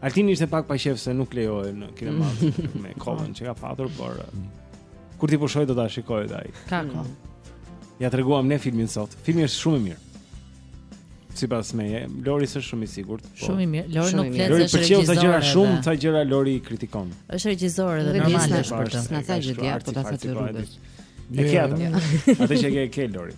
Altini ishte pak pa qejf se nuk lejohej në kinema me kohën që ka patur, por mm. kur t'i pushojë do ta shikojë ai. Ka kohë. Mm. Ja treguam ne filmin sot. Filmi është shumë i mirë. Sipas meje, Lori është shumë i sigurt. Po. Shumë i mirë. Lori nuk flet se është regjisor. Lori pëlqeu gjëra shumë, ca gjëra Lori kritikon. Është regjisor edhe normal është për të. Na tha gjë dia, po ta thotë rrugës. Ne kemi. Atë që ke ke Lori.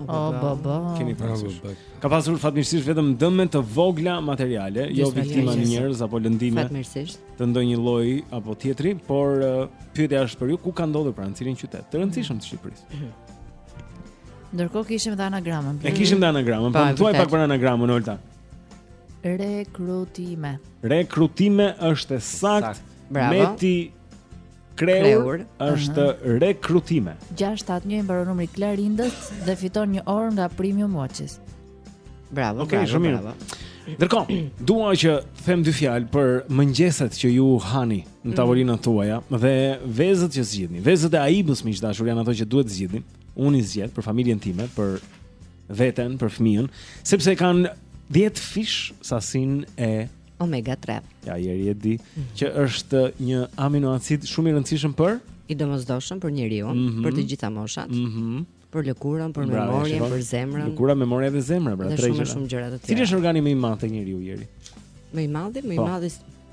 O baba. Keni pasur. Ka pasur fatmirësisht vetëm dëme të vogla materiale, jo viktima në njerëz apo lëndime. Fatmirësisht. Të ndonjë lloj apo tjetri, por pyetja është për ju, ku ka ndodhur pranë cilin qytet? Të rëndësishëm të Shqipërisë. Mhm. Ndërkohë kishim dhe anagramën. Ne kishim dhe anagramën, po thuaj pak për anagramën Olta. Rekrutime. Rekrutime është e saktë. Meti Kreur është uh -huh. rekrutime. 671 i mbaron numri Klarindës dhe fiton një orë nga Premium Watches. Bravo, okay, bravo, shumë bravo. Ndërkohë, dua që të them dy fjalë për mëngjeset që ju hani në mm. tavolinat tuaja dhe vezët që zgjidhni. Vezët e Aibës miq të dashur janë ato që duhet të zgjidhni. Unë i zgjedh për familjen time, për veten, për fëmijën, sepse kanë 10 fish sasinë e omega 3. Ja Jeri e di mm -hmm. që është një aminoacid shumë i rëndësishëm për i domosdoshëm për njeriu, mm -hmm. për të gjitha moshat. Mhm. Mm për lëkurën, për memorien, për zemrën. Lëkura, memoria dhe zemra, pra tre gjëra. Shumë shumë gjëra të tjera. Cili është organi më i madh te njeriu Jeri? Më i madh, më i po. madh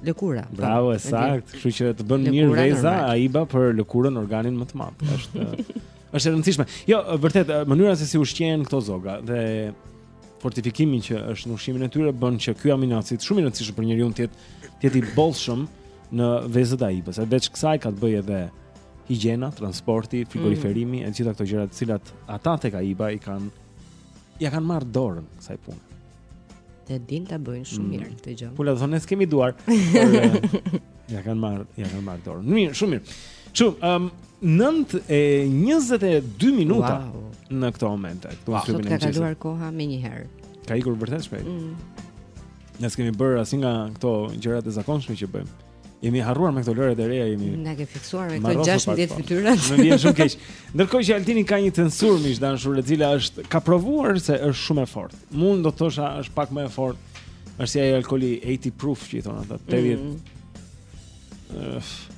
lëkura. Po. Bravo, e saktë. Kështu që të bën mirë veza Aiba për lëkurën, organin më të madh. Është është e rëndësishme. Jo, vërtet, mënyra se si ushqehen këto zoga dhe fortifikimi që është në ushqimin e tyre bën që ky aminoacid shumë i rëndësishëm për njeriun të jetë të jetë i bollshëm në vezët e Aibës. Veç kësaj ka të bëjë edhe higjiena, transporti, mhm. frigoriferimi, mm. e gjitha këto gjëra të cilat ata tek Aiba i kanë ja kanë marrë dorën kësaj pune. Dinë ta bëjnë shumë mm. mirë këtë gjë. Pulat do thonë s'kemi duar. Por, ja kanë marrë, ja kanë marrë dorën. Mirë, shumë mirë. Shumë, ëm, um, Nëntë e njëzet e dy minuta wow. në këto momente. Këtu wow. Sot ka kaluar koha me njëherë. Ka ikur vërtet shpejt. Mm. Ne s'kemi bërë asnjë nga këto gjërat e zakonshme që bëjmë. Jemi harruar me këto lëret e reja, jemi. Na ke fiksuar me këto 16 fytyra. Më vjen shumë keq. Ndërkohë që Altini ka një censurë miq të dashur, e cila është ka provuar se është shumë e fortë. Mund do të thosha është pak më e fortë. Është si ai alkooli 80 proof që i thonë ata, 80. Mm. Uh,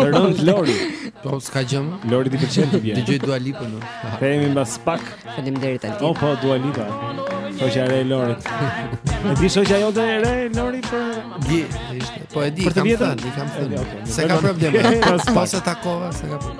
Rëndë Lori Po, s'ka gjë më Lori ti pëlqen të bjerë Dëgjoj Dua Lipën Kthehemi mbas pak Faleminderit Altin O, po, Dua Lipa Shoqja e Lorit E di shoqja jote e re Lori për Gje, ishte Po, e di, kam thënë, i kam thënë Se ka probleme Po, se takova, se ka probleme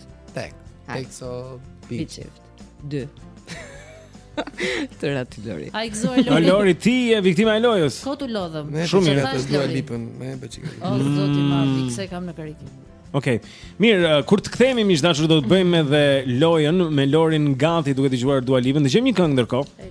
shift. Tek. Tek so beat shift. 2. Të ra ty Lori. Ai gëzoi Lori. Ai Lori ti je viktima e lojës. Kot u lodhëm. Shumë mirë te Dua Lipën, më bëj çikë. O zoti ma mm. fikse e kam në karrikë. Okej. Okay. Mirë, uh, kur të kthehemi miq të dashur do të bëjmë edhe lojën me Lorin gati duke dëgjuar Dua Lipën. Dëgjojmë një këngë ndërkohë.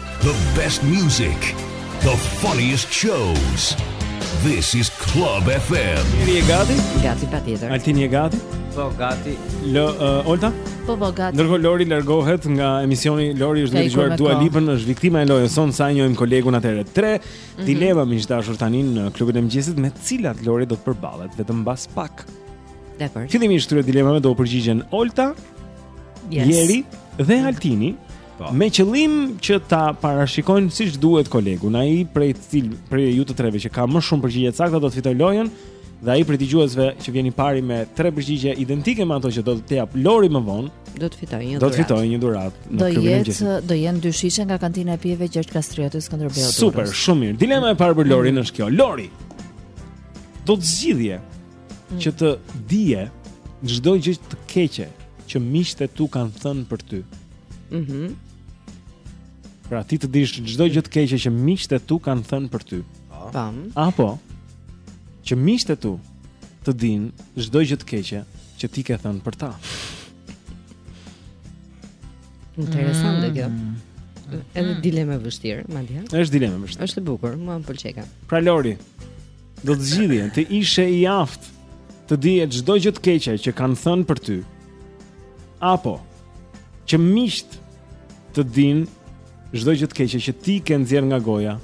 The best music, the funniest shows. This is Club FM. Jeri je gati? Gati patjetër. Altin je gati? Po, gati. Lë uh, Olta? Po, po, gati. Ndërkohë Lori largohet nga emisioni. Lori është duke dëgjuar Dua Lipën, është viktima e lojës. Shohim sa e njohim kolegun atëherë. Tre mm -hmm. dilema miq të dashur tani në klubin e mëngjesit me të cilat Lori do të përballet vetëm mbas pak. Dakor. Fillimisht këtyre dilemave do u përgjigjen Olta, yes. Jeri dhe Altini. Po. Me qëllim që ta parashikojnë siç duhet kolegun, ai prej cil prej ju të treve që ka më shumë përgjigje të sakta do të fitojë lojën dhe ai prej dëgjuesve që vjen i pari me tre përgjigje identike me ato që do të japë Lori më vonë, Do të fitojë një dhuratë. do të fitojë një dhuratë në klubin e mëngjesit. Do jetë do jenë dy shishe nga kantina e pijeve Gjergj Kastrioti Skënderbeu. Durrës. Super, shumë mirë. Dilema e parë për Lorin është kjo. Lori. Do të zgjidhje që të dije çdo gjë të keqe që miqtë e tu kanë thënë për ty. Mhm. Mm pra ti të dish çdo gjë të keqe që miqtë e tu kanë thënë për ty. Po. Tam. Apo që miqtë e tu të dinë çdo gjë të keqe që ti ke thënë për ta. Interesante kjo. Mm. Është mm. dilemë e vështirë, madje. Është dilemë e vështirë. Është e bukur, mua më pëlqeka. Pra Lori, do të zgjidhje, të ishe i aftë të dije çdo gjë të keqe që kanë thënë për ty. Apo që miqtë të dinë çdo gjë të keqe që ti ke nxjerrë nga goja.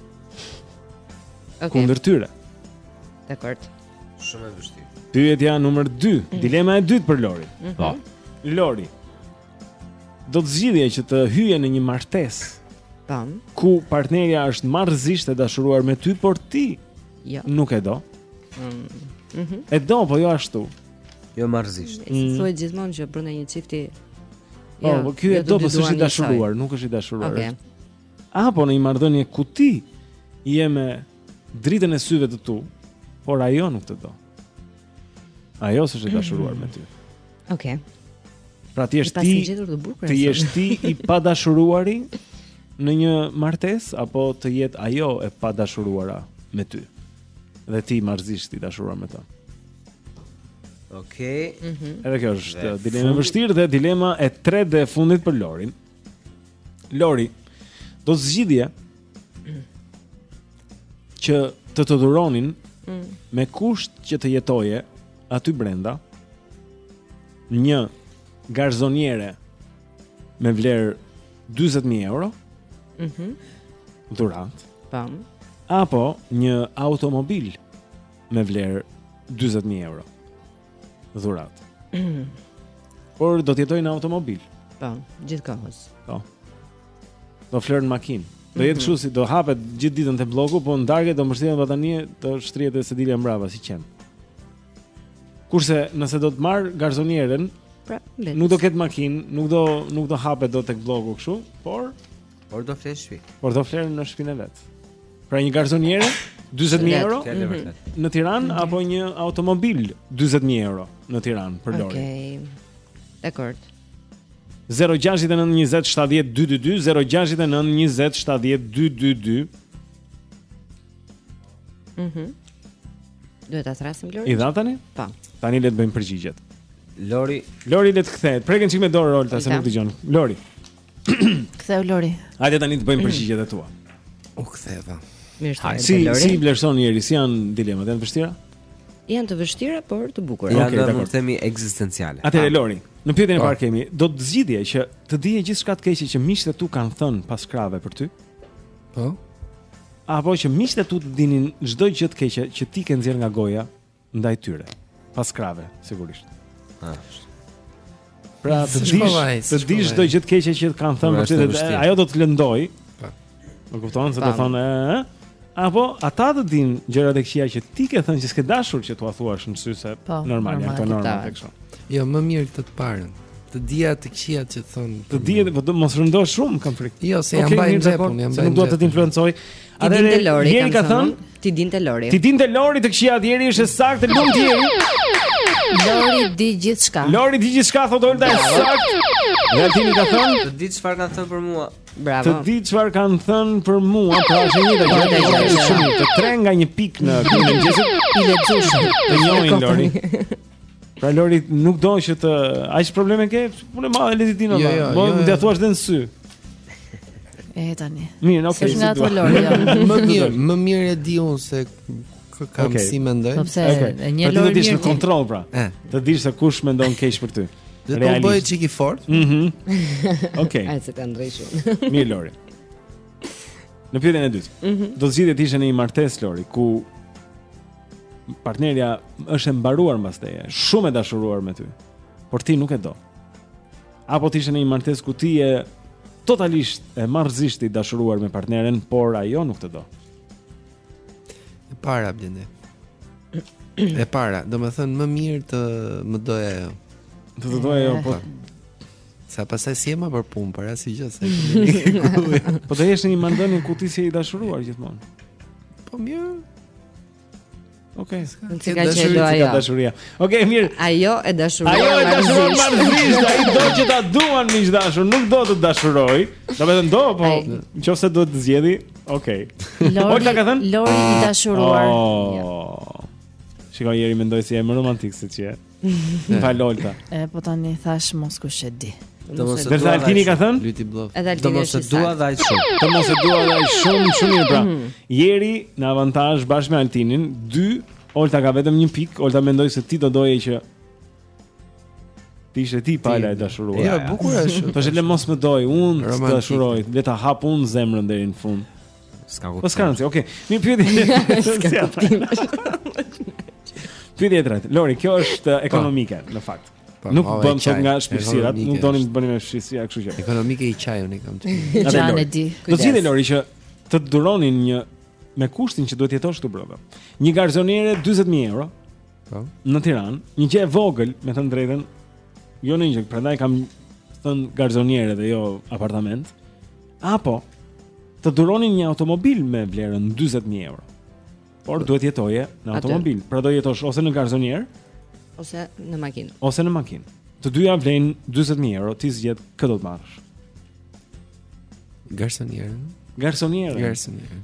Okay. Kundër tyre. Dakor. Shumë e vështirë. Pyetja numër 2, mm. dilema e dytë për Lori. Mm -hmm. Po. Lori. Do të zgjidhje që të hyje në një martesë. Tam. Po. Ku partnerja është marrëzisht e dashuruar me ty, por ti jo. nuk e do. Mm. Mm -hmm. E do, po jo ashtu. Jo marrëzisht. Mm. Si thuhet gjithmonë që brenda një çifti Po, jo, po ky e do të thoshte i dashuruar, nuk është i dashuruar. Okej. Okay. Apo në një marrëdhënie ku ti e do me dritën e syve të tu, por ajo nuk të do. Ajo s'është e dashuruar me ty. Okej. Okay. Pra të jesh ti. Të jesh ti i padashuruari në një martesë apo të jetë ajo e padashuruara me ty? Dhe ti marrëzisht i dashuruar me të. Okej. Mhm. Edhe kjo është dilema e vështirë dhe dilema e tretë dhe e fundit për Lorin. Lori, do të zgjidhje që të të dhuronin mm. me kusht që të jetoje aty brenda një garsoniere me vlerë 20.000 euro mhm. dhuratë apo një automobil me vlerë 40000 euro. Dhuratë. Por do të jetojë në automobil. Po, gjithkohës. Po. Do flerë në makinë. Do jetë mhm. kështu si do hapet gjithë ditën te bloku, po në darkë do mbështillet me batanije, do shtrihet te sedilja mbrapa si qen. Kurse nëse do të marrë garsonierën, pra, nuk do ketë makinë, nuk do nuk do hapet dot tek bloku kështu, por Por do flesh shpi. Por do flerë në shpinë e vet. Pra një garsoniere 20000 euro mhm. në Tiranë mhm. apo një automobil 40000 euro në Tiranë për Lorin. Okej. Dakord. 0692070222 0692070222 Mhm. Duhet ta thrrasim Lorin. I dha tani? Po. Tani le të bëjmë përgjigjet. Lori, Lori le të kthehet. Preke një çik me dorë Olta se nuk dëgjon. Lori. Kthehu Lori. Hajde tani të bëjmë përgjigjet e tua. U ktheva. Mirë se erdhe, Lori. Si i vlerëson Jeri, si janë dilemat, janë të vështira? Janë të vështira, por të bukura. Janë okay, të themi ekzistenciale. Atëre Lori, në pyetjen e parë kemi, do të zgjidhje që të dije gjithçka të keqe që miqtë e tu kanë thënë pas krahëve për ty? Po. Apo që miqtë e tu të dinin çdo gjë të keqe që ti ke nxjerrë nga goja ndaj tyre, pas krahëve, sigurisht. Ashtu. Pra, të dish, të dish çdo gjë të keqe që kanë thënë për ty, ajo do të lëndojë. Po. Më kupton se do të thonë, ëh, apo ata të dinë gjërat e këqija që ti ke thënë që s'ke dashur që t'ua thuash në sy se po, normal janë këto norma tek kështu. Jo, më mirë këtë të parën. Të dija të këqijat që thonë. Të dija, po mos lëndohesh shumë kam frikë. Jo, se jam bajë në xhepun, jam bajë. Nuk dua të të influencoj. T'i dinte Lori, Jeri ka thënë, t'i dinte Lori. T'i dinte Lori të këqijat, Jeri është saktë, lum ti Jeri. Lori di gjithçka. Lori di gjithçka thotë Olta e saktë. Ja Timi ka thënë, të dijë çfarë kanë thënë për mua. Bravo. Të dijë çfarë kanë thënë për mua, pra është një gjë që është shumë të tre nga një pikë në këtë mëngjes. I lexuar. Të njohin Lori. Pra Lori nuk do që të aq probleme ke, punë më e lehtë dinë valla. Po mund t'ia thuash dhe në sy. E tani. Mirë, nuk e di. Nga Lori. Jo. Më mirë, më mirë e di unë se kë kam si mendoj. Po pse? Okay. Një pra Lori. Ti do të jesh në kontroll pra. Eh. Të dish se kush mendon keq për ty. Dhe të bëj çiki fort. Mhm. Mm Okej. Ai se ka ndryshuar. Mirë Lori. Në pyetjen e dytë. Mm -hmm. Do të zgjidhje të ishe në një martesë Lori ku partnerja është e mbaruar mbas teje, shumë e dashuruar me ty, por ti nuk e do. Apo të ishe në një martesë ku ti je totalisht e marrëzisht i dashuruar me partneren, por ajo nuk të do. E para Blendi. E para, domethënë më mirë të më doja ajo. Të të doja ajo, po. po. S'ka pas asnjë emër për punë, për asnjë gjë, se Po të jeshtë një mandoni në kuti si e i dashuruar gjithmonë. Po mirë. Ok, në që ka që e do ajo. Dashuria. Ok, mirë. Ajo e dashuruar. Ajo e dashuruar marrëzisht, ai do që ta duan një dashur, nuk do të dashurojë. Domethënë, po, në qoftë se do të zgjedhë, ok. Lori, ka thënë Lori i dashuruar. Oh. Shiko, Jeri mendoi se je më romantik se ç'je. Fal Olta. E po tani thash mos kush e di. Do mos e dua. Ndërsa Altini ka thënë? Lyti bllok. Do mos e dua dhe ai shumë. Do mos e dua dhe ai shumë, shumë mirë pra. Mhm. Jeri në avantazh bashkë me Altinin, 2. Olta ka vetëm një pikë, Olta mendoi se ti do doje që të ishe ti pala e dashuruar. Jo, bukur është. Po le mos më dojë, unë të dashuroj, le ta hap unë zemrën deri në fund. S'ka kuptim. Po s'ka rëndësi. Okej. Okay. Mi pyeti. S'ka kuptim. Pyetja e tretë. Lori, kjo është eh, ekonomike pa. Po. në fakt. Pa, po, nuk bëm sot nga shpirtësirat, nuk donim të bënim shpirtësira kështu që. Ekonomike i çajun i kam të. Çan e di. Do të zgjidhje Lori që të dhuronin një me kushtin që duhet jetosh këtu brenda. Një garzoniere 40000 euro. Po. Në Tiranë, një gjë e vogël, me të drejtën. Jo në një gjë, prandaj kam thënë garzoniere dhe jo apartament. Apo të dhuronin një automobil me vlerën 40000 euro. Por duhet jetoje në automobil. Atë. Pra do jetosh ose në garzoniere ose në makinë. Ose në makinë. Të dyja vlejnë 40000 euro, ti zgjedh kë do të marrësh. Garsonierën. Garsonierën. Garsonierën.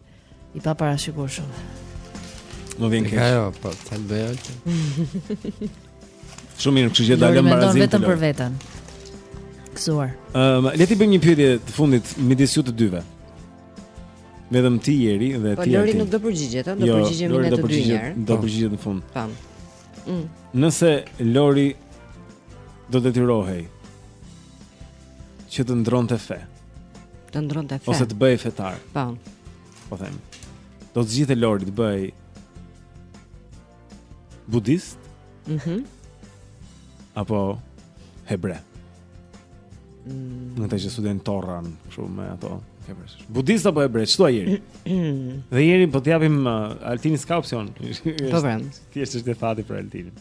i paparashikueshëm. Më vjen keq. Ajo, po, ta bëj atë. Shumë mirë, kështu që dalëm barazim. Vetëm për veten. Gëzuar. Ëm, le të bëjmë një pyetje të fundit midis ju të dyve. Vetëm ti Jeri dhe po, ti. Po Lori nuk do përgjigjet, ëh, do jo, përgjigjemi ne të dy njëherë. Do po. përgjigjet në fund. Pam. Mm. Nëse Lori do detyrohej që të ndërronte fe. Të ndërronte fe Ose të bëhej fetar Po Po them Do të zgjidhte Lori të bëhej budist mm -hmm. Apo hebre mm. Në qoftë që studion Torën Shumë me ato Budist apo hebre, ç'thua Jeri? Dhe Jeri, po t'japim uh, Altini s'ka opcion Po vend Ti je i fundit, fati për Altini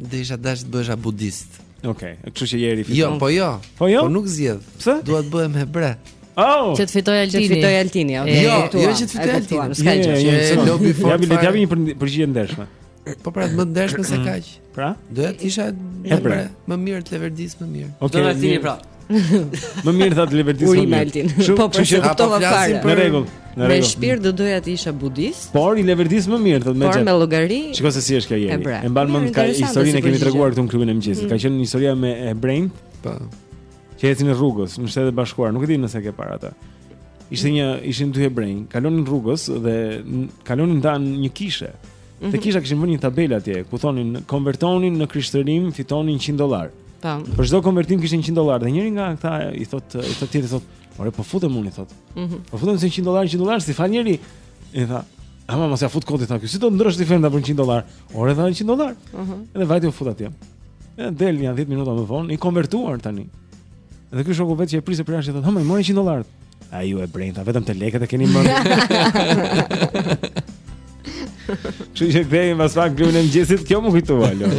Do isha dash të bëhesha budist. Okej, okay, kështu që jeri fiton. Jo, po jo. Po jo. Po nuk zgjedh. Pse? Dua të bëhem hebre. Oh. Që të fitojë Altini. Që të fitojë Altini. Okay. Jo, jo që të fitojë Altini. S'ka gjë. Jo, jo, lobi fort. Ja bile, ja vini për përgjigje të ndershme. Po pra, më ndershme se mm. kaq. Pra? Doja të isha hebre. Më mirë të leverdis më mirë. Okay, Do të pra. Më mirë tha të leverdis më mirë Altin Po për që të tova fare Në rregull Me shpirt do doja të isha budist Por i leverdis më mirë thot, Por me llogari Shiko se si është kjo jeri E mban mend këtë historinë e kemi treguar këtu në klubin e mëngjesit mm. Ka qenë një histori me ebrenj po. Që ecin rrugës Në Shtetet e Bashkuara Nuk e di nëse ke parë ta Ishte një Ishin dy ebrenj Kalonin rrugës Dhe kalonin te një kishë Te mhm. kisha kishin vënë një tabelë atje ku thonin konvertohuni në krishtërim fitoni 100 dollar. Po. Për çdo konvertim kishin 100 dollar dhe njëri nga këta i thot i thot tjetri thot, "Ore po futem unë" i thot. Mhm. Po futem se 100 dollar, 100 dollar s'i fal njeri. I tha, "Ama mos ja fut kot i tha, si do të ndërrosh ti fenë tha për 100 dollar?" Ore tha 100 dollar. Mhm. Edhe vajti u fut atje. Edhe del një 10 minuta më vonë i konvertuar tani. Dhe ky shoku vet që e priste për jashtë thotë, "Hë, i more 100 dollarë." A ju ebrenjtë tha, vetëm te lekët e keni mendjen. Kështu që kthehemi pas pak në klubin e mëngjesit, kjo më kujtua lo.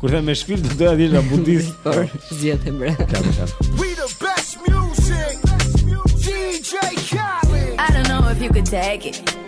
Kur them me shpirt do doja të isha budist. Por zgjedh hebre. Ka më shaf. We the best music. DJ Khaled. I don't know if you could take it.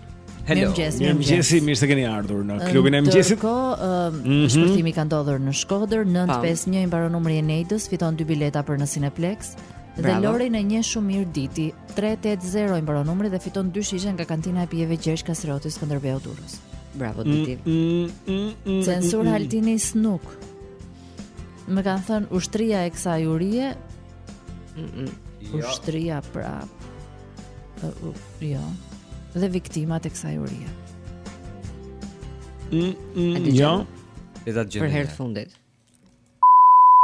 Hello. Mirëmëngjes, mirëmëngjes. Mirë se keni ardhur në klubin e mëngjesit. Ko, uh, mm -hmm. shpërthimi ka ndodhur në Shkodër, 951 i mbaron numri i Enejdës, fiton dy bileta për në Cineplex. Dhe Lori e një shumë mirë Diti 380 i mbaron numri dhe fiton dy shishe nga kantina e pijeve Gjergj Kastrioti Skënderbeu Durrës. Bravo mm, Diti. Mm, mm, Censurë Altini s'nuk. Më kanë thënë ushtria e kësaj urie Mm -mm. Jo. Ushtria prap. Uh, uh, jo. Dhe viktimat e kësaj urie. Mm, mm, jo. Edhe gjë. Për herë të fundit.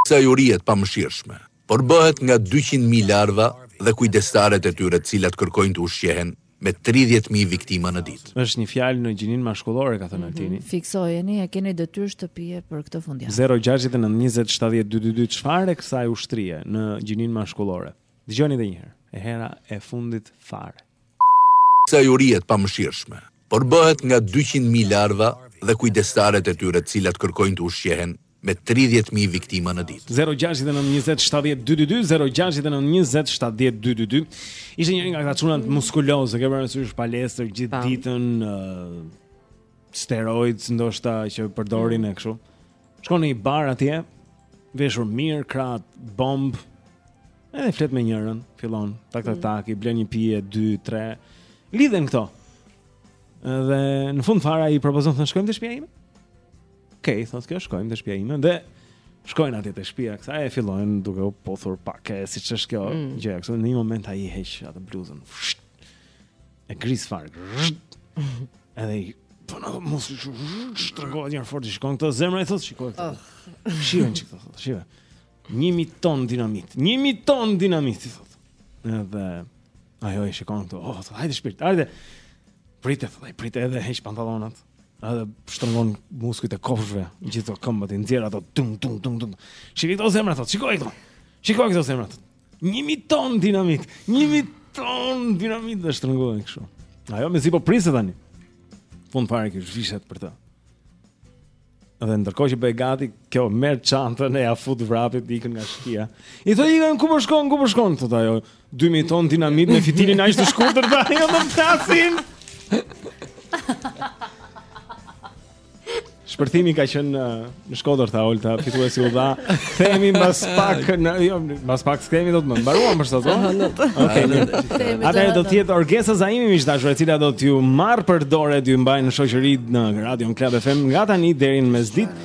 Kësaj urie të pamëshirshme. Përbëhet nga 200.000 larva dhe kujdestaret e tyre të cilat kërkojnë të ushqehen me tridhjetë mijë viktima në ditë. Është një fjalë në gjininë mashkullore, ka thënë mhm. Altini. Mm -hmm. Fiksojeni, e keni detyrë shtëpie për këtë fundjavë. 069 20 70 222 çfarë e kësaj ushtrie në gjininë mashkullore. Dëgjoni edhe një herë, e hera e fundit fare. Kësaj urie të pamëshirshme, përbëhet nga 200.000 larva dhe kujdestaret e tyre të cilat kërkojnë të ushqehen me tridhjetë mijë viktima në ditë. Zero gjashtëdhjetë e nëntë njëzet shtatëdhjetë dy dy dy, zero gjashtëdhjetë e nëntë njëzet shtatëdhjetë dy dy dy. Ishte njëri nga këta çunat muskulozë, ke parasysh palestër gjithë Tam. ditën, uh, steroids ndoshta që përdorin e kështu. Shkon në një bar atje, veshur mirë, krahët bomb. Edhe flet me njërën, fillon tak tak tak, i blen një pije, dy, tre. Lidhen këta. Dhe në fund fare i propozon të shkojmë te shtëpia ime. Okej, okay, thotë kjo, shkojmë te shtëpia ime dhe shkojnë atje te shtëpia e kësaj e fillojnë duke u puthur pak e siç është kjo mm. gjë kështu në një moment ai heq atë bluzën. E gris fare. Edhe i po na muskujt i shtrëngon fort shikoji këto zemra i thotë shikoji këto. Oh. Shihi çka thotë, shihi. 1000 ton dinamit. 1000 ton dinamit thotë. Edhe ajo i shikon këto. Oh, hajde shpirt, hajde. Prit, thotë, prit edhe heq pantallonat. Edhe shtrëngon muskujt e kofshëve, gjithë ato këmbët i nxjerr ato tum tum tum tum. Shikoji këto zemra thotë, shikoji këto. Shikoji këto zemra. 1000 ton dinamit, 1000 ton dinamit dhe shtrëngon kështu. Ajo mezi po priste tani. Fund fare që zhvishet për të. Dhe ndërkohë që bëhet gati, kjo merr çantën e ia fut vrapit ikën nga shtëpia. I thotë ky ku po shkon, ku po shkon thotë ajo. 2000 ton dinamit me fitilin aq të shkurtër tani do të flasim. Shpërthimi ka qenë në, në Shkodër tha Olta, fituesi u dha. Themi mbas pak në jo, mbas pak s'kemi gjë më mbaruam për sot. Okej. Atëherë do të jetë Orgesa Zaimi miq të dashur, e cila do t'ju marrë për dore, t'ju mbajë në shoqëri në radion Club FM nga tani deri në mesditë.